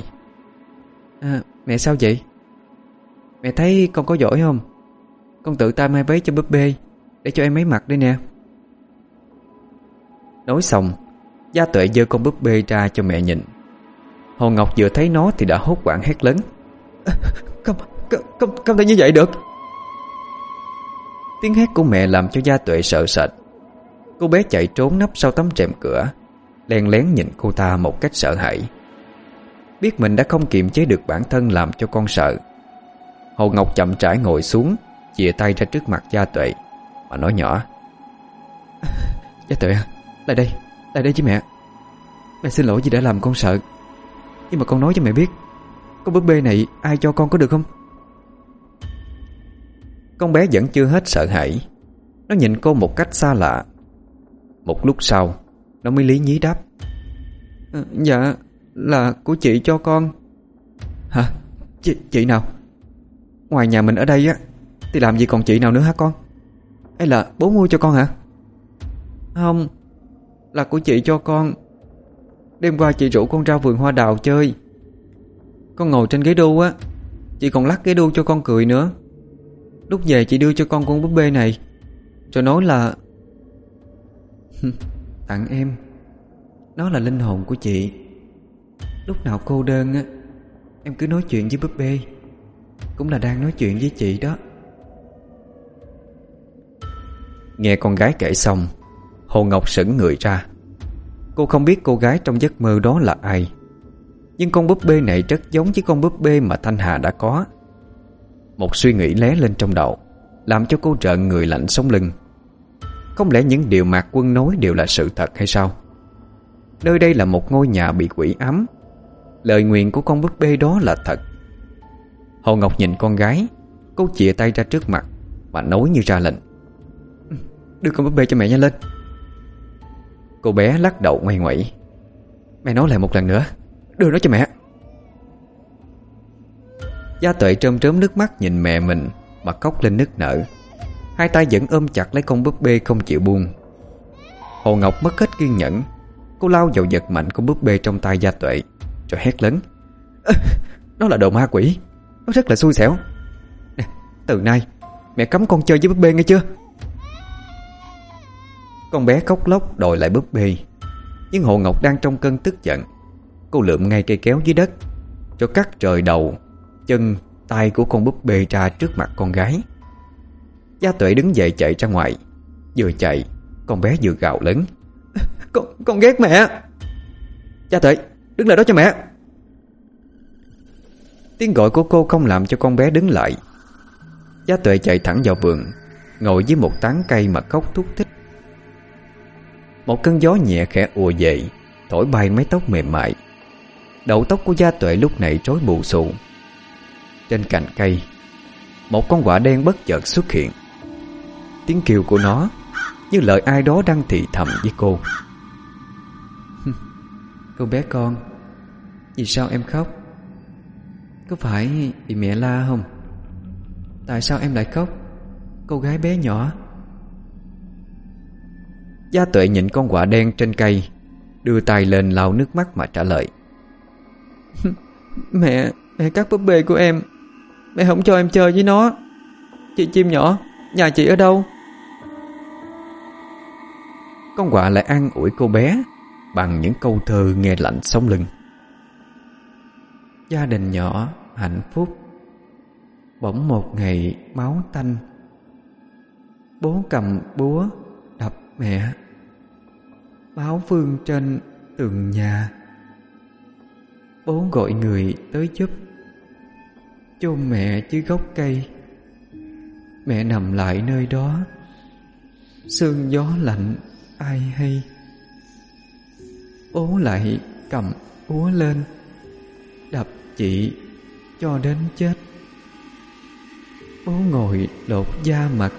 À, Mẹ sao vậy? Mẹ thấy con có giỏi không? Con tự tay mai váy cho búp bê Để cho em ấy mặc đây nè. Nói xong Gia tuệ giơ con búp bê ra cho mẹ nhìn. Hồ Ngọc vừa thấy nó thì đã hốt quảng hét lớn không, không, không, không thể như vậy được. Tiếng hét của mẹ làm cho Gia Tuệ sợ sệt. Cô bé chạy trốn nấp sau tấm rèm cửa Len lén nhìn cô ta một cách sợ hãi. Biết mình đã không kiềm chế được bản thân làm cho con sợ. Hồ Ngọc chậm rãi ngồi xuống Chìa tay ra trước mặt Gia Tuệ Mà nói nhỏ. Gia Tuệ Lại đây Lại đây với mẹ. Mẹ xin lỗi vì đã làm con sợ. Nhưng mà con nói cho mẹ biết con búp bê này ai cho con có được không? Con bé vẫn chưa hết sợ hãi. Nó nhìn cô một cách xa lạ. Một lúc sau Nó mới lý nhí đáp. À, Dạ Là của chị cho con. Hả? Chị, chị nào? Ngoài nhà mình ở đây á Thì làm gì còn chị nào nữa hả con? Hay là bố mua cho con hả? Không Là của chị cho con. Đêm qua chị rủ con ra vườn hoa đào chơi. Con ngồi trên ghế đu á. Chị còn lắc ghế đu cho con cười nữa. Lúc về chị đưa cho con con búp bê này Rồi nói là Tặng em. Nó là linh hồn của chị. Lúc nào cô đơn á, Em cứ nói chuyện với búp bê. Cũng là đang nói chuyện với chị đó. Nghe con gái kể xong, Hồ Ngọc sững người ra. Cô không biết cô gái trong giấc mơ đó là ai. Nhưng con búp bê này rất giống với con búp bê mà Thanh Hà đã có. Một suy nghĩ lé lên trong đầu, Làm cho cô trợn người lạnh sống lưng. Không lẽ những điều Mạc Quân nói đều là sự thật hay sao? Nơi đây là một ngôi nhà bị quỷ ám. Lời nguyện của con búp bê đó là thật. Hồ Ngọc nhìn con gái, Cô chìa tay ra trước mặt Và nói như ra lệnh. Đưa con búp bê cho mẹ nhanh lên. Cô bé lắc đầu ngoay ngoẩy. Mẹ nói lại một lần nữa. Đưa nó cho mẹ. Gia tuệ trơm trớm nước mắt nhìn mẹ mình Mà khóc lên nức nở. Hai tay vẫn ôm chặt lấy con búp bê không chịu buông. Hồ Ngọc mất hết kiên nhẫn. Cô lao vào giật mạnh con búp bê trong tay Gia Tuệ Rồi hét lớn. Nó là đồ ma quỷ. Nó rất là xui xẻo. Nè, Từ nay mẹ cấm con chơi với búp bê nghe chưa? Con bé khóc lóc đòi lại búp bê. Nhưng Hồ Ngọc đang trong cơn tức giận Cô lượm ngay cây kéo dưới đất. Cho cắt trời đầu Chân, tay của con búp bê ra trước mặt con gái. Gia Tuệ đứng dậy chạy ra ngoài. Vừa chạy Con bé vừa gào lớn. Con, con ghét mẹ. Gia Tuệ đứng lại đó cho mẹ. Tiếng gọi của cô không làm cho con bé đứng lại. Gia Tuệ chạy thẳng vào vườn Ngồi dưới một tán cây mà khóc thúc thích Một cơn gió nhẹ khẽ ùa dậy Thổi bay mái tóc mềm mại Đầu tóc của Gia Tuệ lúc này rối bù xù Trên cành cây Một con quả đen bất chợt xuất hiện. Tiếng kêu của nó Như lời ai đó đang thì thầm với cô. Cô bé con Vì sao em khóc? Có phải bị mẹ la không? Tại sao em lại khóc? Cô gái bé nhỏ. Gia tuệ nhìn con quả đen trên cây Đưa tay lên lau nước mắt mà trả lời Mẹ Mẹ cắt búp bê của em. Mẹ không cho em chơi với nó. Chị chim nhỏ, Nhà chị ở đâu? Con quạ lại ăn ủi cô bé Bằng những câu thơ nghe lạnh sống lưng. Gia đình nhỏ hạnh phúc. Bỗng một ngày máu tanh. Bố cầm búa đập mẹ. Báo phương trên tường nhà. Bố gọi người tới giúp. Chôn mẹ dưới gốc cây. Mẹ nằm lại nơi đó. Sương gió lạnh, ai hay. Bố lại cầm úa lên, Đập chị cho đến chết. Bố ngồi lột da mặt,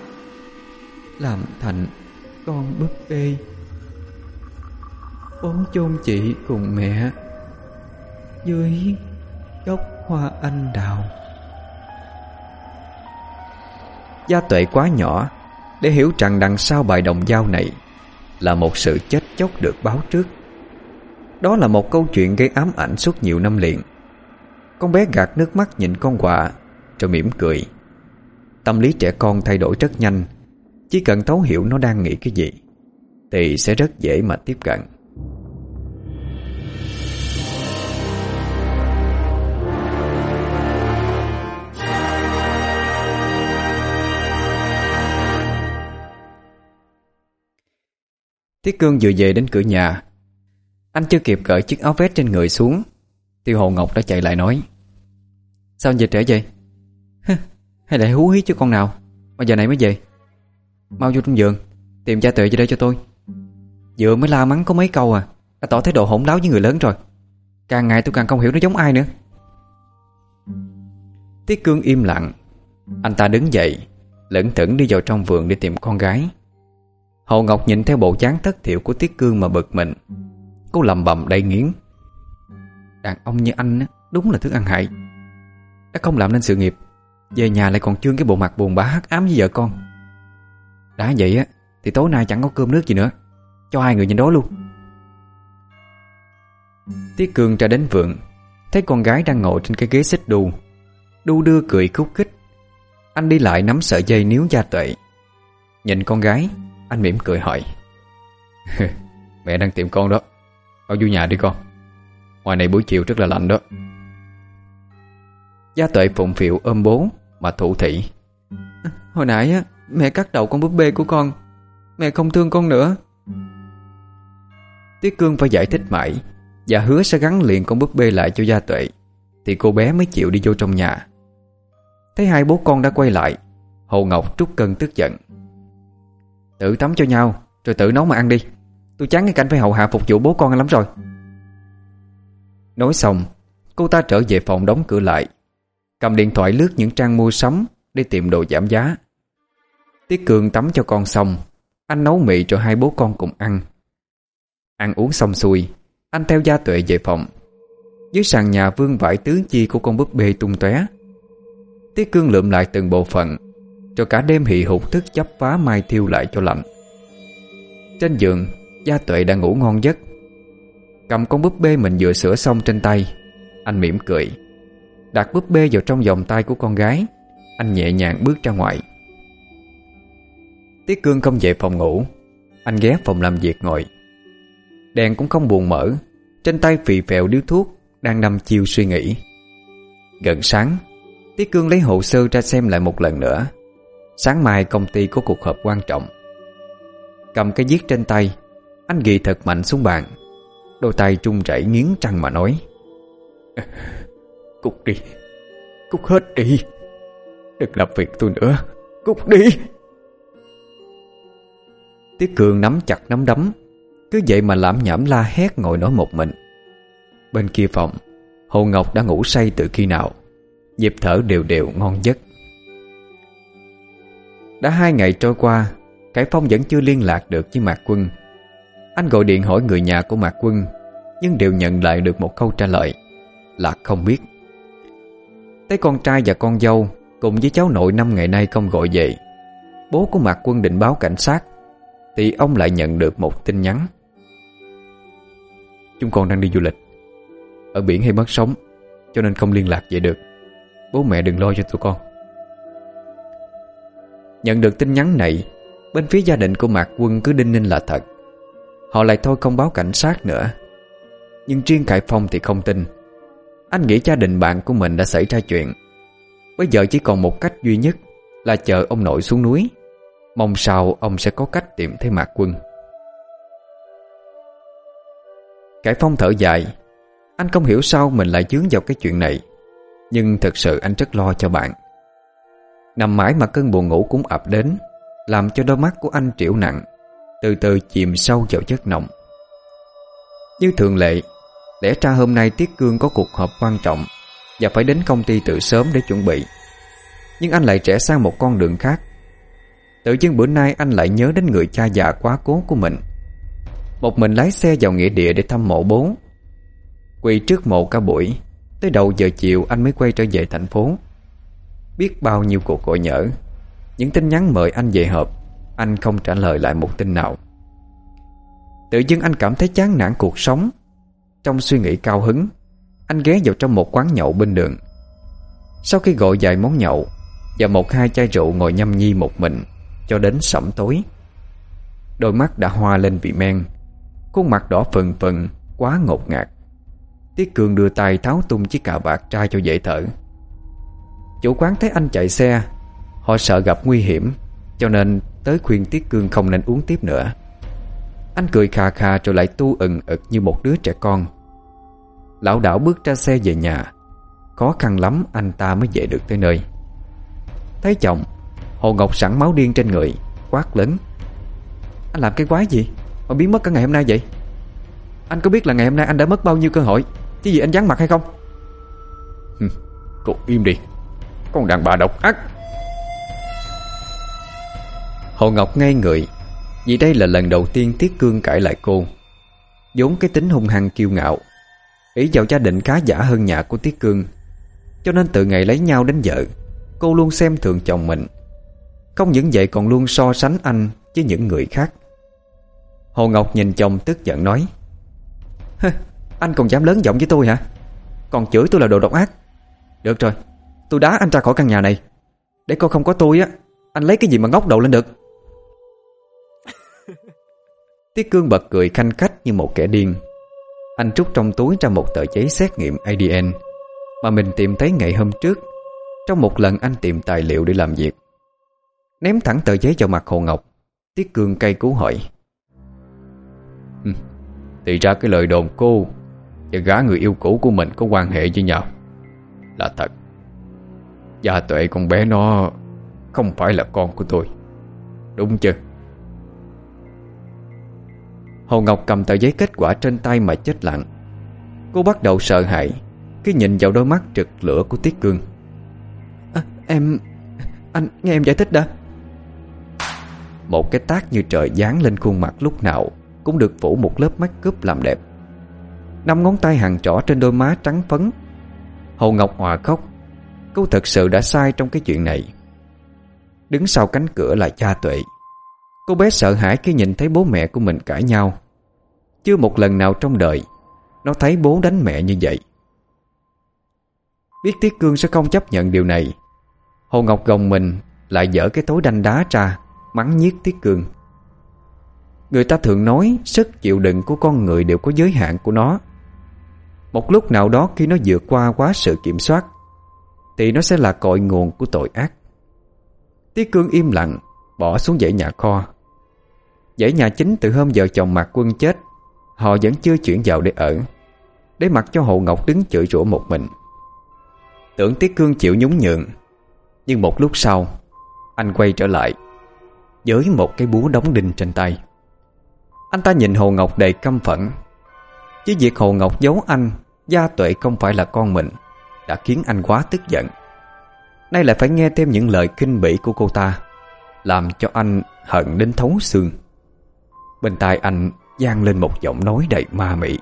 Làm thành con búp bê. Bố chôn chị cùng mẹ. Dưới gốc hoa anh đào. Gia tuệ quá nhỏ, Để hiểu rằng đằng sau bài đồng dao này Là một sự chết chóc được báo trước. Đó là một câu chuyện gây ám ảnh suốt nhiều năm liền. Con bé gạt nước mắt nhìn con quạ, Rồi mỉm cười. Tâm lý trẻ con thay đổi rất nhanh, Chỉ cần thấu hiểu nó đang nghĩ cái gì, Thì sẽ rất dễ mà tiếp cận. Tiết Cương vừa về đến cửa nhà. Anh chưa kịp cởi chiếc áo vest trên người xuống Thì Hồ Ngọc đã chạy lại nói, Sao anh về trễ vậy? Hay lại hú hí chứ con nào, Mà giờ này mới về. Mau vô trong giường, Tìm cha tuệ về đây cho tôi. Vừa mới la mắng có mấy câu à Đã tỏ thái độ hỗn láo với người lớn rồi. Càng ngày tôi càng không hiểu nó giống ai nữa. Tiết Cương im lặng. Anh ta đứng dậy Lẫn thẫn đi vào trong vườn để tìm con gái. Hồ Ngọc nhìn theo bộ dáng thất thiểu của Tiết Cương mà bực mình. Cô lầm bầm đầy nghiến. Đàn ông như anh đúng là thứ ăn hại. Đã không làm nên sự nghiệp, Về nhà lại còn trương cái bộ mặt buồn bã hắc ám với vợ con. Đã vậy á, Thì tối nay chẳng có cơm nước gì nữa. Cho hai người nhìn đó luôn. Tiết Cương ra đến vườn Thấy con gái đang ngồi trên cái ghế xích đu. Đu đưa cười khúc khích. Anh đi lại nắm sợi dây níu gia tuệ. Nhìn con gái anh mỉm cười hỏi. Mẹ đang tìm con đó. Con vô nhà đi con? Ngoài này buổi chiều rất là lạnh đó. Gia tuệ phụng phịu ôm bố Mà thủ thị Hồi nãy á Mẹ cắt đầu con búp bê của con. Mẹ không thương con nữa. Tiết Cương phải giải thích mãi Và hứa sẽ gắn liền con búp bê lại cho Gia Tuệ Thì cô bé mới chịu đi vô trong nhà. Thấy hai bố con đã quay lại Hồ Ngọc trút cơn tức giận Tự tắm cho nhau, Rồi tự nấu mà ăn đi. Tôi chán cái cảnh phải hậu hạ phục vụ bố con lắm rồi. Nói xong, Cô ta trở về phòng đóng cửa lại, Cầm điện thoại lướt những trang mua sắm Để tìm đồ giảm giá. Tiết Cường tắm cho con xong, Anh nấu mì cho hai bố con cùng ăn. Ăn uống xong xuôi, Anh theo gia tuệ về phòng. Dưới sàn nhà vương vải tứ chi của con búp bê tung tóe. Tiết Cương lượm lại từng bộ phận cho cả đêm hị hụt thức chấp phá mai thiêu lại cho lạnh. Trên giường, Gia tuệ đang ngủ ngon giấc. Cầm con búp bê mình vừa sửa xong trên tay, Anh mỉm cười. Đặt búp bê vào trong vòng tay của con gái, Anh nhẹ nhàng bước ra ngoài. Tiết Cương không về phòng ngủ, Anh ghé phòng làm việc ngồi. Đèn cũng không buồn mở, Trên tay phì phèo điếu thuốc Đang nằm chiêu suy nghĩ. Gần sáng, Tiết Cương lấy hồ sơ ra xem lại một lần nữa. Sáng mai công ty có cuộc họp quan trọng. Cầm cái viết trên tay Anh ghi thật mạnh xuống bàn. Đôi tay trung chảy nghiến trăng mà nói. Cút đi. Cút hết đi. Đừng làm việc tôi nữa. Cút đi. Tiết Cường nắm chặt nắm đấm Cứ vậy mà lãm nhảm la hét ngồi nói một mình. Bên kia phòng Hồ Ngọc đã ngủ say từ khi nào. Nhịp thở đều đều ngon giấc đã hai ngày trôi qua Cải Phong vẫn chưa liên lạc được với Mạc Quân. Anh gọi điện hỏi người nhà của Mạc Quân, Nhưng đều nhận lại được một câu trả lời, Là không biết. Thấy con trai và con dâu Cùng với cháu nội năm ngày nay không gọi về, Bố của Mạc Quân định báo cảnh sát, Thì ông lại nhận được một tin nhắn. Chúng con đang đi du lịch, Ở biển hay mất sống Cho nên không liên lạc về được. Bố mẹ đừng lo cho tụi con. Nhận được tin nhắn này, Bên phía gia đình của Mạc Quân cứ đinh ninh là thật. Họ lại thôi không báo cảnh sát nữa. Nhưng riêng Khải Phong thì không tin. Anh nghĩ gia đình bạn của mình đã xảy ra chuyện. Bây giờ chỉ còn một cách duy nhất Là chờ ông nội xuống núi. Mong sao ông sẽ có cách tìm thấy Mạc Quân. Cải Phong thở dài. Anh không hiểu sao mình lại dướng vào cái chuyện này. Nhưng thật sự anh rất lo cho bạn. Nằm mãi mà cơn buồn ngủ cũng ập đến, Làm cho đôi mắt của anh triệu nặng, Từ từ chìm sâu vào giấc nồng Như thường lệ, Lẽ ra hôm nay Tiết Cương có cuộc họp quan trọng Và phải đến công ty từ sớm để chuẩn bị. Nhưng anh lại trẻ sang một con đường khác. Tự nhiên bữa nay anh lại nhớ đến người cha già quá cố của mình. Một mình lái xe vào nghĩa địa để thăm mộ bố. Quỳ trước mộ cả buổi, Tới đầu giờ chiều anh mới quay trở về thành phố. Biết bao nhiêu cuộc gọi nhỡ. Những tin nhắn mời anh về họp, Anh không trả lời lại một tin nào. Tự dưng anh cảm thấy chán nản cuộc sống. Trong suy nghĩ cao hứng, Anh ghé vào trong một quán nhậu bên đường. Sau khi gọi vài món nhậu Và một hai chai rượu ngồi nhâm nhi một mình Cho đến sẩm tối, Đôi mắt đã hoa lên vị men, Khuôn mặt đỏ phừng phừng, Quá ngột ngạt. Tiết Cường đưa tay tháo tung chiếc cà vạt trai cho dễ thở. Chủ quán thấy anh chạy xe, Họ sợ gặp nguy hiểm, Cho nên tới khuyên Tiết Cương không nên uống tiếp nữa. Anh cười khà khà rồi lại tu ừng ực như một đứa trẻ con. Lão đảo bước ra xe về nhà. Khó khăn lắm anh ta mới về được tới nơi. Thấy chồng, Hồ Ngọc sẵn máu điên trên người, Quát lớn. Anh làm cái quái gì? Mà biến mất cả ngày hôm nay vậy? Anh có biết là ngày hôm nay anh đã mất bao nhiêu cơ hội? Chứ gì anh dán mặt hay không? Cậu im đi. Con đàn bà độc ác. Hồ Ngọc ngay người, Vì đây là lần đầu tiên Tiết Cương cãi lại cô. Vốn cái tính hung hăng kiêu ngạo, Ý vào gia đình khá giả hơn nhà của Tiết Cương. Cho nên từ ngày lấy nhau đến vợ Cô luôn xem thường chồng mình. Không những vậy còn luôn so sánh anh Với những người khác. Hồ Ngọc nhìn chồng tức giận nói Anh còn dám lớn giọng với tôi hả? Còn chửi tôi là đồ độc ác. Được rồi Tôi đá anh ra khỏi căn nhà này. Để cô không có tôi á Anh lấy cái gì mà ngóc đầu lên được? Tiết Cương bật cười khanh khách như một kẻ điên. Anh trút trong túi ra một tờ giấy xét nghiệm ADN Mà mình tìm thấy ngày hôm trước. Trong một lần anh tìm tài liệu để làm việc. Ném thẳng tờ giấy vào mặt Hồ Ngọc. Tiết Cương cay cú hỏi. Thì ra cái lời đồn cô Và gã người yêu cũ của mình có quan hệ với nhau. Là thật Gia tuệ con bé nó Không phải là con của tôi. Đúng chưa Hồ Ngọc cầm tờ giấy kết quả trên tay mà chết lặng. Cô bắt đầu sợ hãi Khi nhìn vào đôi mắt trực lửa của Tiết Cương. À, Em... Anh nghe em giải thích đã. Một cái tác như trời giáng lên khuôn mặt lúc nào Cũng được phủ một lớp mắt cúp làm đẹp. Năm ngón tay hàng trỏ trên đôi má trắng phấn. Hồ Ngọc hòa khóc Cô thật sự đã sai trong cái chuyện này. Đứng sau cánh cửa là cha tuệ. Cô bé sợ hãi khi nhìn thấy bố mẹ của mình cãi nhau. Chưa một lần nào trong đời, Nó thấy bố đánh mẹ như vậy. Biết Tiết Cương sẽ không chấp nhận điều này, Hồ Ngọc gồng mình Lại dở cái tối đanh đá ra, Mắng nhiếc Tiết Cương. Người ta thường nói Sức chịu đựng của con người đều có giới hạn của nó. Một lúc nào đó khi nó vượt qua quá sự kiểm soát thì nó sẽ là cội nguồn của tội ác. Tiết Cương im lặng, Bỏ xuống dãy nhà kho. Dãy nhà chính từ hôm vợ chồng Mạc Quân chết, Họ vẫn chưa chuyển vào để ở, Để mặc cho Hồ Ngọc đứng chửi rủa một mình. Tưởng Tiết Cương chịu nhún nhượng Nhưng một lúc sau, Anh quay trở lại, Với một cái búa đóng đinh trên tay. Anh ta nhìn Hồ Ngọc đầy căm phẫn, Chứ việc Hồ Ngọc giấu anh, Gia tuệ không phải là con mình. Đã khiến anh quá tức giận. Nay lại phải nghe thêm những lời kinh bỉ của cô ta Làm cho anh hận đến thấu xương. Bên tai anh gian lên một giọng nói đầy ma mị.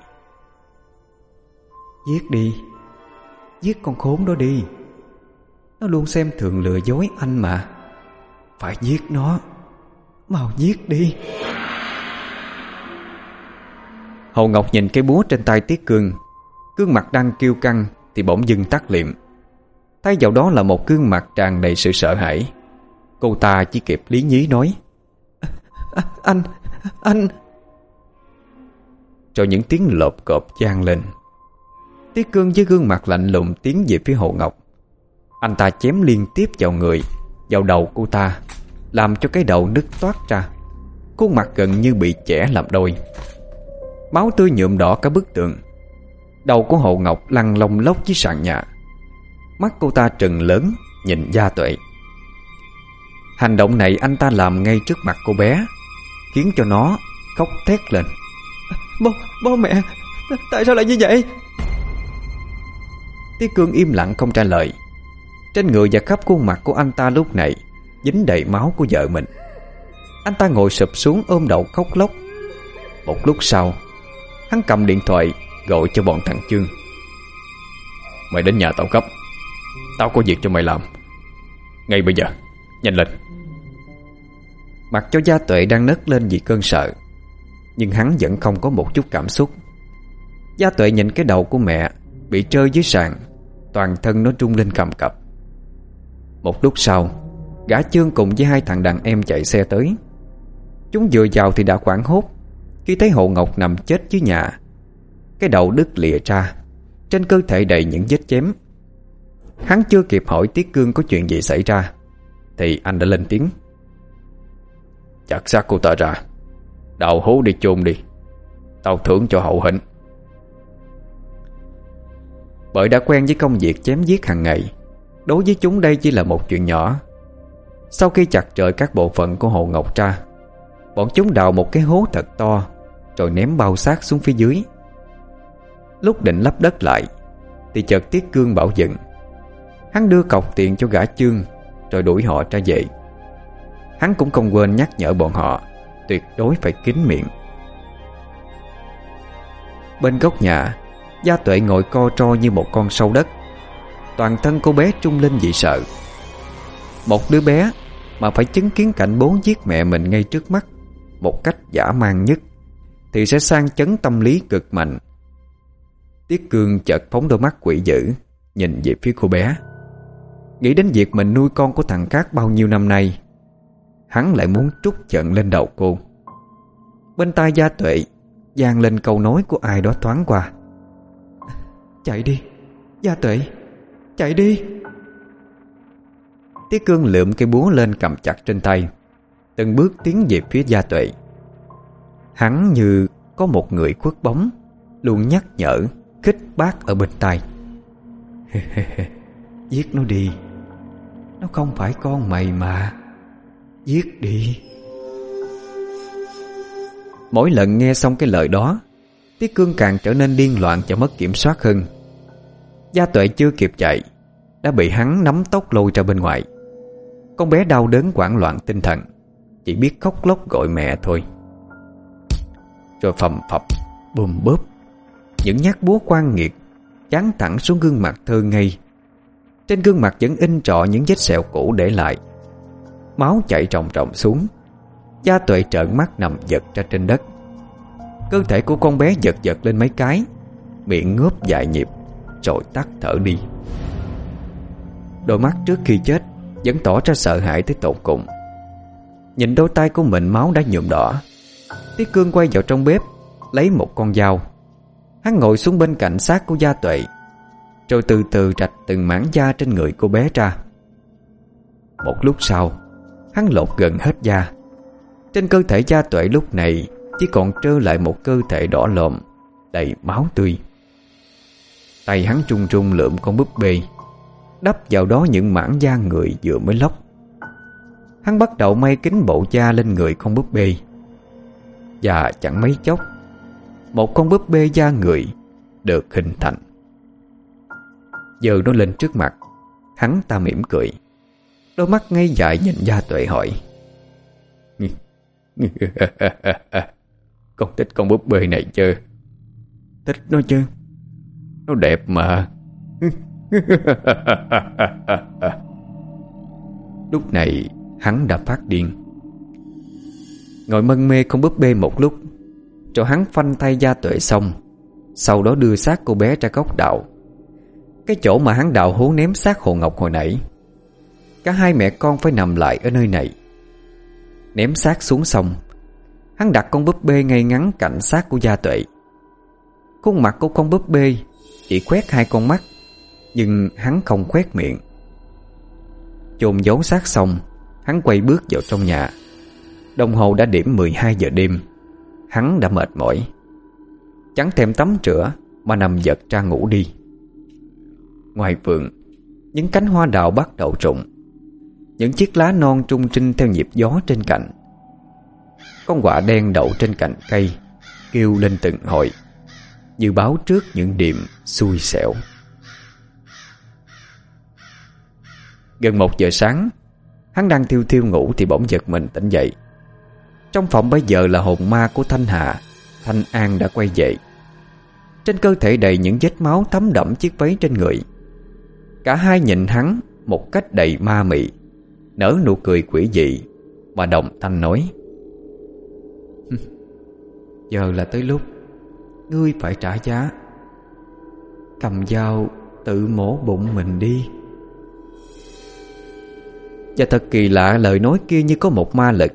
Giết đi. Giết con khốn đó đi. Nó luôn xem thường lừa dối anh mà. Phải giết nó. Mau giết đi. Hồ Ngọc nhìn cái búa trên tay Tiết Cương. Cương mặt đang kêu căng Thì bỗng dưng tắt liệm. Thay vào đó là một gương mặt tràn đầy sự sợ hãi. Cô ta chỉ kịp lý nhí nói à, Anh, anh. Cho những tiếng lộp cộp gian lên. Tiết cương với gương mặt lạnh lùng tiến về phía Hồ Ngọc. Anh ta chém liên tiếp vào người Vào đầu cô ta Làm cho cái đầu nứt toát ra. Khuôn mặt gần như bị chẻ làm đôi. Máu tươi nhuộm đỏ cả bức tường Đầu của Hồ Ngọc lăn lông lốc dưới sàn nhà. Mắt cô ta trừng lớn Nhìn Gia Tuệ. Hành động này anh ta làm ngay trước mặt cô bé Khiến cho nó khóc thét lên. Bố, bố mẹ Tại sao lại như vậy? Tiết Cương im lặng không trả lời. Trên người và khắp khuôn mặt của anh ta lúc này Dính đầy máu của vợ mình. Anh ta ngồi sụp xuống ôm đầu khóc lóc. Một lúc sau Hắn cầm điện thoại Gọi cho bọn thằng Chương. Mày đến nhà tao cấp Tao có việc cho mày làm. Ngay bây giờ, Nhanh lên. Mặc cho gia tuệ đang nấc lên vì cơn sợ, Nhưng hắn vẫn không có một chút cảm xúc. Gia tuệ nhìn cái đầu của mẹ, Bị trơ dưới sàn, Toàn thân nó trung lên cầm cập. Một lúc sau, Gã chương cùng với hai thằng đàn em chạy xe tới. Chúng vừa vào thì đã quảng hốt, Khi thấy hộ ngọc nằm chết dưới nhà cái đầu đứt lìa ra. Trên cơ thể đầy những vết chém. Hắn chưa kịp hỏi Tiết Cương có chuyện gì xảy ra, Thì anh đã lên tiếng. Chặt xác cô ta ra. Đào hố đi chôn đi. Tao thưởng cho hậu hĩnh. Bởi đã quen với công việc chém giết hàng ngày, Đối với chúng đây chỉ là một chuyện nhỏ. Sau khi chặt trời các bộ phận của Hồ Ngọc ra, Bọn chúng đào một cái hố thật to, Rồi ném bao xác xuống phía dưới. Lúc định lắp đất lại, Thì chợt Tiết Cương bảo dựng. Hắn đưa cọc tiền cho gã chương, Rồi đuổi họ ra về. Hắn cũng không quên nhắc nhở bọn họ, Tuyệt đối phải kín miệng. Bên góc nhà, Gia Tuệ ngồi co tro như một con sâu đất. Toàn thân cô bé trung lên dị sợ. Một đứa bé Mà phải chứng kiến cảnh bố giết mẹ mình ngay trước mắt, Một cách giả man nhất, Thì sẽ sang chấn tâm lý cực mạnh. Tiết Cương chợt phóng đôi mắt quỷ dữ, Nhìn về phía cô bé. Nghĩ đến việc mình nuôi con của thằng khác bao nhiêu năm nay, Hắn lại muốn trút giận lên đầu cô. Bên tai gia tuệ Giang lên câu nói của ai đó thoáng qua. Chạy đi, Gia tuệ, Chạy đi. Tiết cương lượm cây búa lên cầm chặt trên tay, Từng bước tiến về phía gia tuệ. Hắn như có một người khuất bóng, Luôn nhắc nhở. Khích bác ở bên tay Giết nó đi. Nó không phải con mày mà. Giết đi. Mỗi lần nghe xong cái lời đó, Tiết cương càng trở nên điên loạn và mất kiểm soát hơn. Gia tuệ chưa kịp chạy, Đã bị hắn nắm tóc lôi ra bên ngoài. Con bé đau đớn quảng loạn tinh thần, Chỉ biết khóc lóc gọi mẹ thôi. Rồi phầm phập, Bùm bóp những nhát búa quan nghiệt Chán thẳng xuống gương mặt thơ ngây. Trên gương mặt vẫn in trọ những vết sẹo cũ để lại. Máu chảy ròng ròng xuống. Gia tuệ trợn mắt nằm giật ra trên đất. Cơ thể của con bé giật giật lên mấy cái. Miệng ngớp dại nhịp, Rồi tắt thở đi. Đôi mắt trước khi chết Vẫn tỏ ra sợ hãi tới tột cùng. Nhìn đôi tay của mình máu đã nhuộm đỏ. Tiết Cương quay vào trong bếp, Lấy một con dao. Hắn ngồi xuống bên cạnh xác của Gia Tuệ, Rồi từ từ rạch từng mảng da trên người cô bé ra. Một lúc sau, Hắn lột gần hết da. Trên cơ thể Gia Tuệ lúc này Chỉ còn trơ lại một cơ thể đỏ lộm Đầy máu tươi. Tay hắn trung trung lượm con búp bê, Đắp vào đó những mảng da người vừa mới lóc. Hắn bắt đầu may kính bộ da lên người con búp bê. Và chẳng mấy chốc một con búp bê da người Được hình thành. Giờ nó lên trước mặt Hắn ta mỉm cười Đôi mắt ngây dại nhìn Gia Tuệ hỏi. Con thích con búp bê này chưa? Thích nó chứ Nó đẹp mà. Lúc này hắn đã phát điên. Ngồi mân mê con búp bê một lúc cho hắn phanh tay Gia Tuệ xong, Sau đó đưa xác cô bé ra góc đạo. Cái chỗ mà hắn đạo hố ném xác Hồ Ngọc hồi nãy, Cả hai mẹ con phải nằm lại ở nơi này. Ném xác xuống sông, Hắn đặt con búp bê ngay ngắn cạnh xác của Gia Tuệ. Khuôn mặt của con búp bê Chỉ quét hai con mắt, Nhưng hắn không quét miệng. Chôn giấu xác xong, Hắn quay bước vào trong nhà. Đồng hồ đã điểm 12 giờ đêm. Hắn đã mệt mỏi. Chẳng thèm tắm rửa Mà nằm giật ra ngủ đi. Ngoài vườn, Những cánh hoa đào bắt đầu rụng. Những chiếc lá non trung trinh theo nhịp gió trên cạnh Con quạ đen đậu trên cạnh cây, Kêu lên từng hồi, Như báo trước những điểm xui xẻo. Gần một giờ sáng, Hắn đang thiêu thiêu ngủ Thì bỗng giật mình tỉnh dậy. Trong phòng bây giờ là hồn ma của Thanh Hạ Thanh An đã quay về. Trên cơ thể đầy những vết máu thấm đẫm chiếc váy trên người. Cả hai nhìn hắn Một cách đầy ma mị, Nở nụ cười quỷ dị, Mà đồng thanh nói Giờ là tới lúc Ngươi phải trả giá. Cầm dao tự mổ bụng mình đi. Và thật kỳ lạ, lời nói kia như có một ma lực.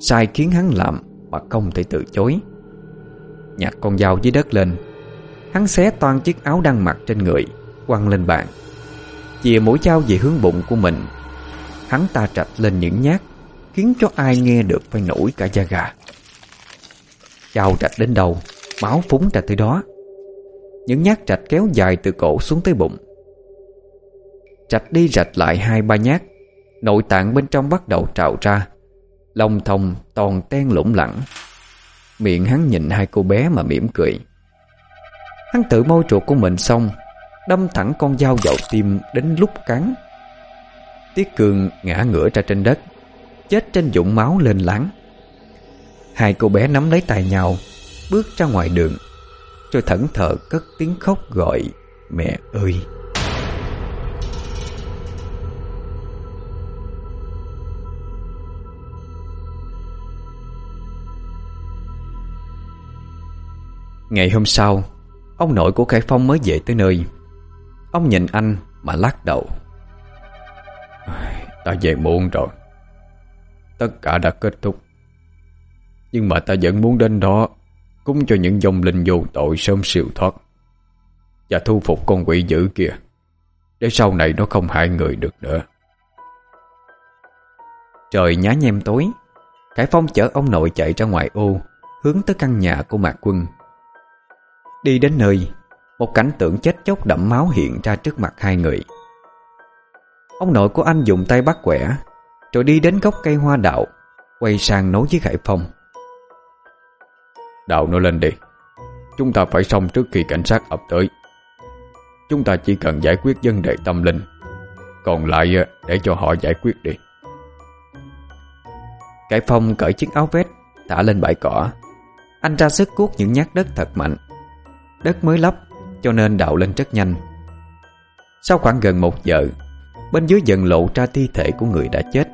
Sai khiến hắn làm Mà không thể từ chối. Nhặt con dao dưới đất lên, Hắn xé toan chiếc áo đang mặc trên người, Quăng lên bàn. Chìa mũi dao về hướng bụng của mình, Hắn ta trạch lên những nhát, Khiến cho ai nghe được phải nổi cả da gà. Dao trạch đến đầu Máu phúng ra tới đó. Những nhát trạch kéo dài từ cổ xuống tới bụng. Trạch đi rạch lại hai ba nhát, Nội tạng bên trong bắt đầu trào ra. Lòng thông toàn ten lủng lẳng. Miệng hắn nhìn hai cô bé mà mỉm cười. Hắn tự môi chuột của mình xong, Đâm thẳng con dao vào tim đến lúc cắn. Tiết Cường ngã ngửa ra trên đất, Chết trên dũng máu lên láng. Hai cô bé nắm lấy tay nhau, Bước ra ngoài đường, Rồi thẫn thờ cất tiếng khóc gọi, Mẹ ơi! Ngày hôm sau, Ông nội của Khải Phong mới về tới nơi. Ông nhìn anh mà lắc đầu. Ta về muộn rồi. Tất cả đã kết thúc. Nhưng mà ta vẫn muốn đến đó, Cúng cho những dòng linh vô tội sớm siêu thoát Và thu phục con quỷ dữ kia, Để sau này nó không hại người được nữa. Trời nhá nhem tối, Khải Phong chở ông nội chạy ra ngoài ô, Hướng tới căn nhà của Mạc Quân. Đi đến nơi Một cảnh tượng chết chóc đẫm máu hiện ra trước mặt hai người. Ông nội của anh dùng tay bắt quẻ Rồi đi đến gốc cây hoa đạo Quay sang nói với Khải Phong. Đạo nó lên đi Chúng ta phải xong trước khi cảnh sát ập tới. Chúng ta chỉ cần giải quyết vấn đề tâm linh Còn lại để cho họ giải quyết đi. Khải Phong cởi chiếc áo vest Thả lên bãi cỏ. Anh ra sức cuốc những nhát đất thật mạnh Đất mới lấp, Cho nên đào lên rất nhanh. Sau khoảng gần một giờ, Bên dưới dần lộ ra thi thể của người đã chết.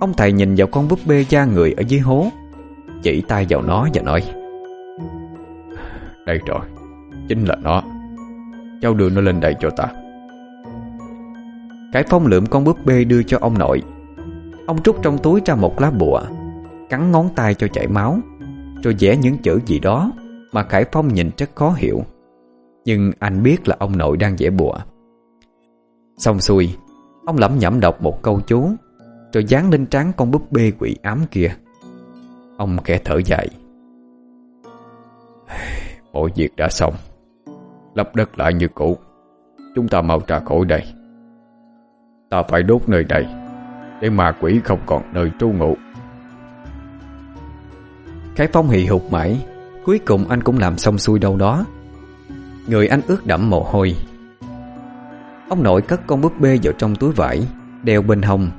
Ông thầy nhìn vào con búp bê da người ở dưới hố, Chỉ tay vào nó và nói, Đây rồi, Chính là nó. Cháu đưa nó lên đây cho ta. Cái phong lượm con búp bê đưa cho ông nội. Ông trút trong túi ra một lá bùa, Cắn ngón tay cho chảy máu, Rồi vẽ những chữ gì đó. Mà Khải Phong nhìn rất khó hiểu. Nhưng anh biết là ông nội đang vẽ bùa. Xong xuôi, Ông lẩm nhẩm đọc một câu chú, Rồi dán lên trán con búp bê quỷ ám kia. Ông khẽ thở dài. Mọi việc đã xong. Lập đất lại như cũ. Chúng ta mau trả khỏi đây. Ta phải đốt nơi đây, Để ma quỷ không còn nơi trú ngụ. Khải Phong hì hụt mãi. Cuối cùng anh cũng làm xong xuôi đâu đó. Người anh ướt đẫm mồ hôi. Ông nội cất con búp bê vào trong túi vải Đeo bên hông.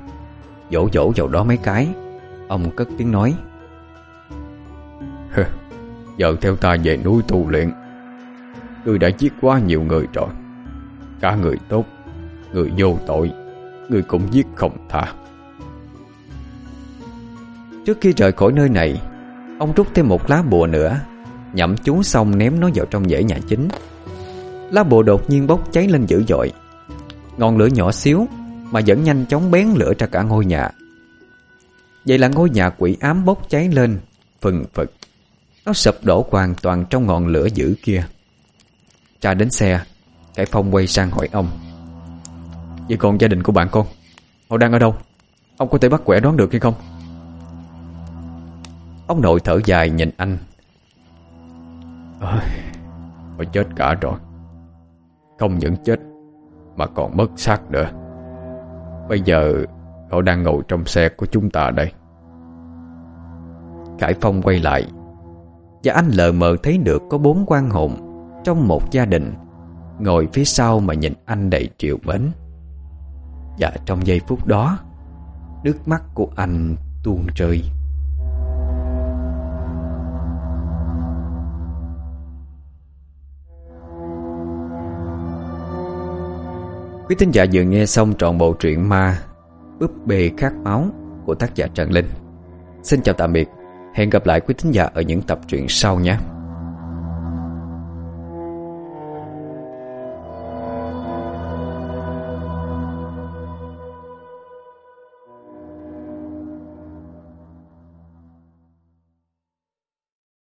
Dỗ dỗ vào đó mấy cái. Ông cất tiếng nói. Giờ theo ta về núi tu luyện. Ngươi đã giết quá nhiều người rồi. Cả người tốt Người vô tội Người cũng giết không tha. Trước khi rời khỏi nơi này Ông rút thêm một lá bùa nữa Nhậm chú xong ném nó vào trong dãy nhà chính. Lá bùa đột nhiên bốc cháy lên dữ dội. Ngọn lửa nhỏ xíu Mà vẫn nhanh chóng bén lửa ra cả ngôi nhà. Vậy là ngôi nhà quỷ ám bốc cháy lên, Phừng phật Nó sập đổ hoàn toàn trong ngọn lửa dữ kia. Trà đến xe Cải Phong quay sang hỏi ông. Vậy còn gia đình của bạn con, Họ đang ở đâu? Ông có thể bắt quẻ đoán được hay không? Ông nội thở dài nhìn anh. Ôi, Họ chết cả rồi. Không những chết Mà còn mất xác nữa. Bây giờ Họ đang ngồi trong xe của chúng ta đây. Khải Phong quay lại Và anh lờ mờ thấy được Có bốn quan hồn Trong một gia đình Ngồi phía sau mà nhìn anh đầy triệu mến. Và trong giây phút đó Nước mắt của anh tuôn rơi. Quý thính giả vừa nghe xong trọn bộ truyện ma Búp bê khát máu của tác giả Trần Linh. Xin chào tạm biệt. Hẹn gặp lại quý thính giả ở những tập truyện sau nhé.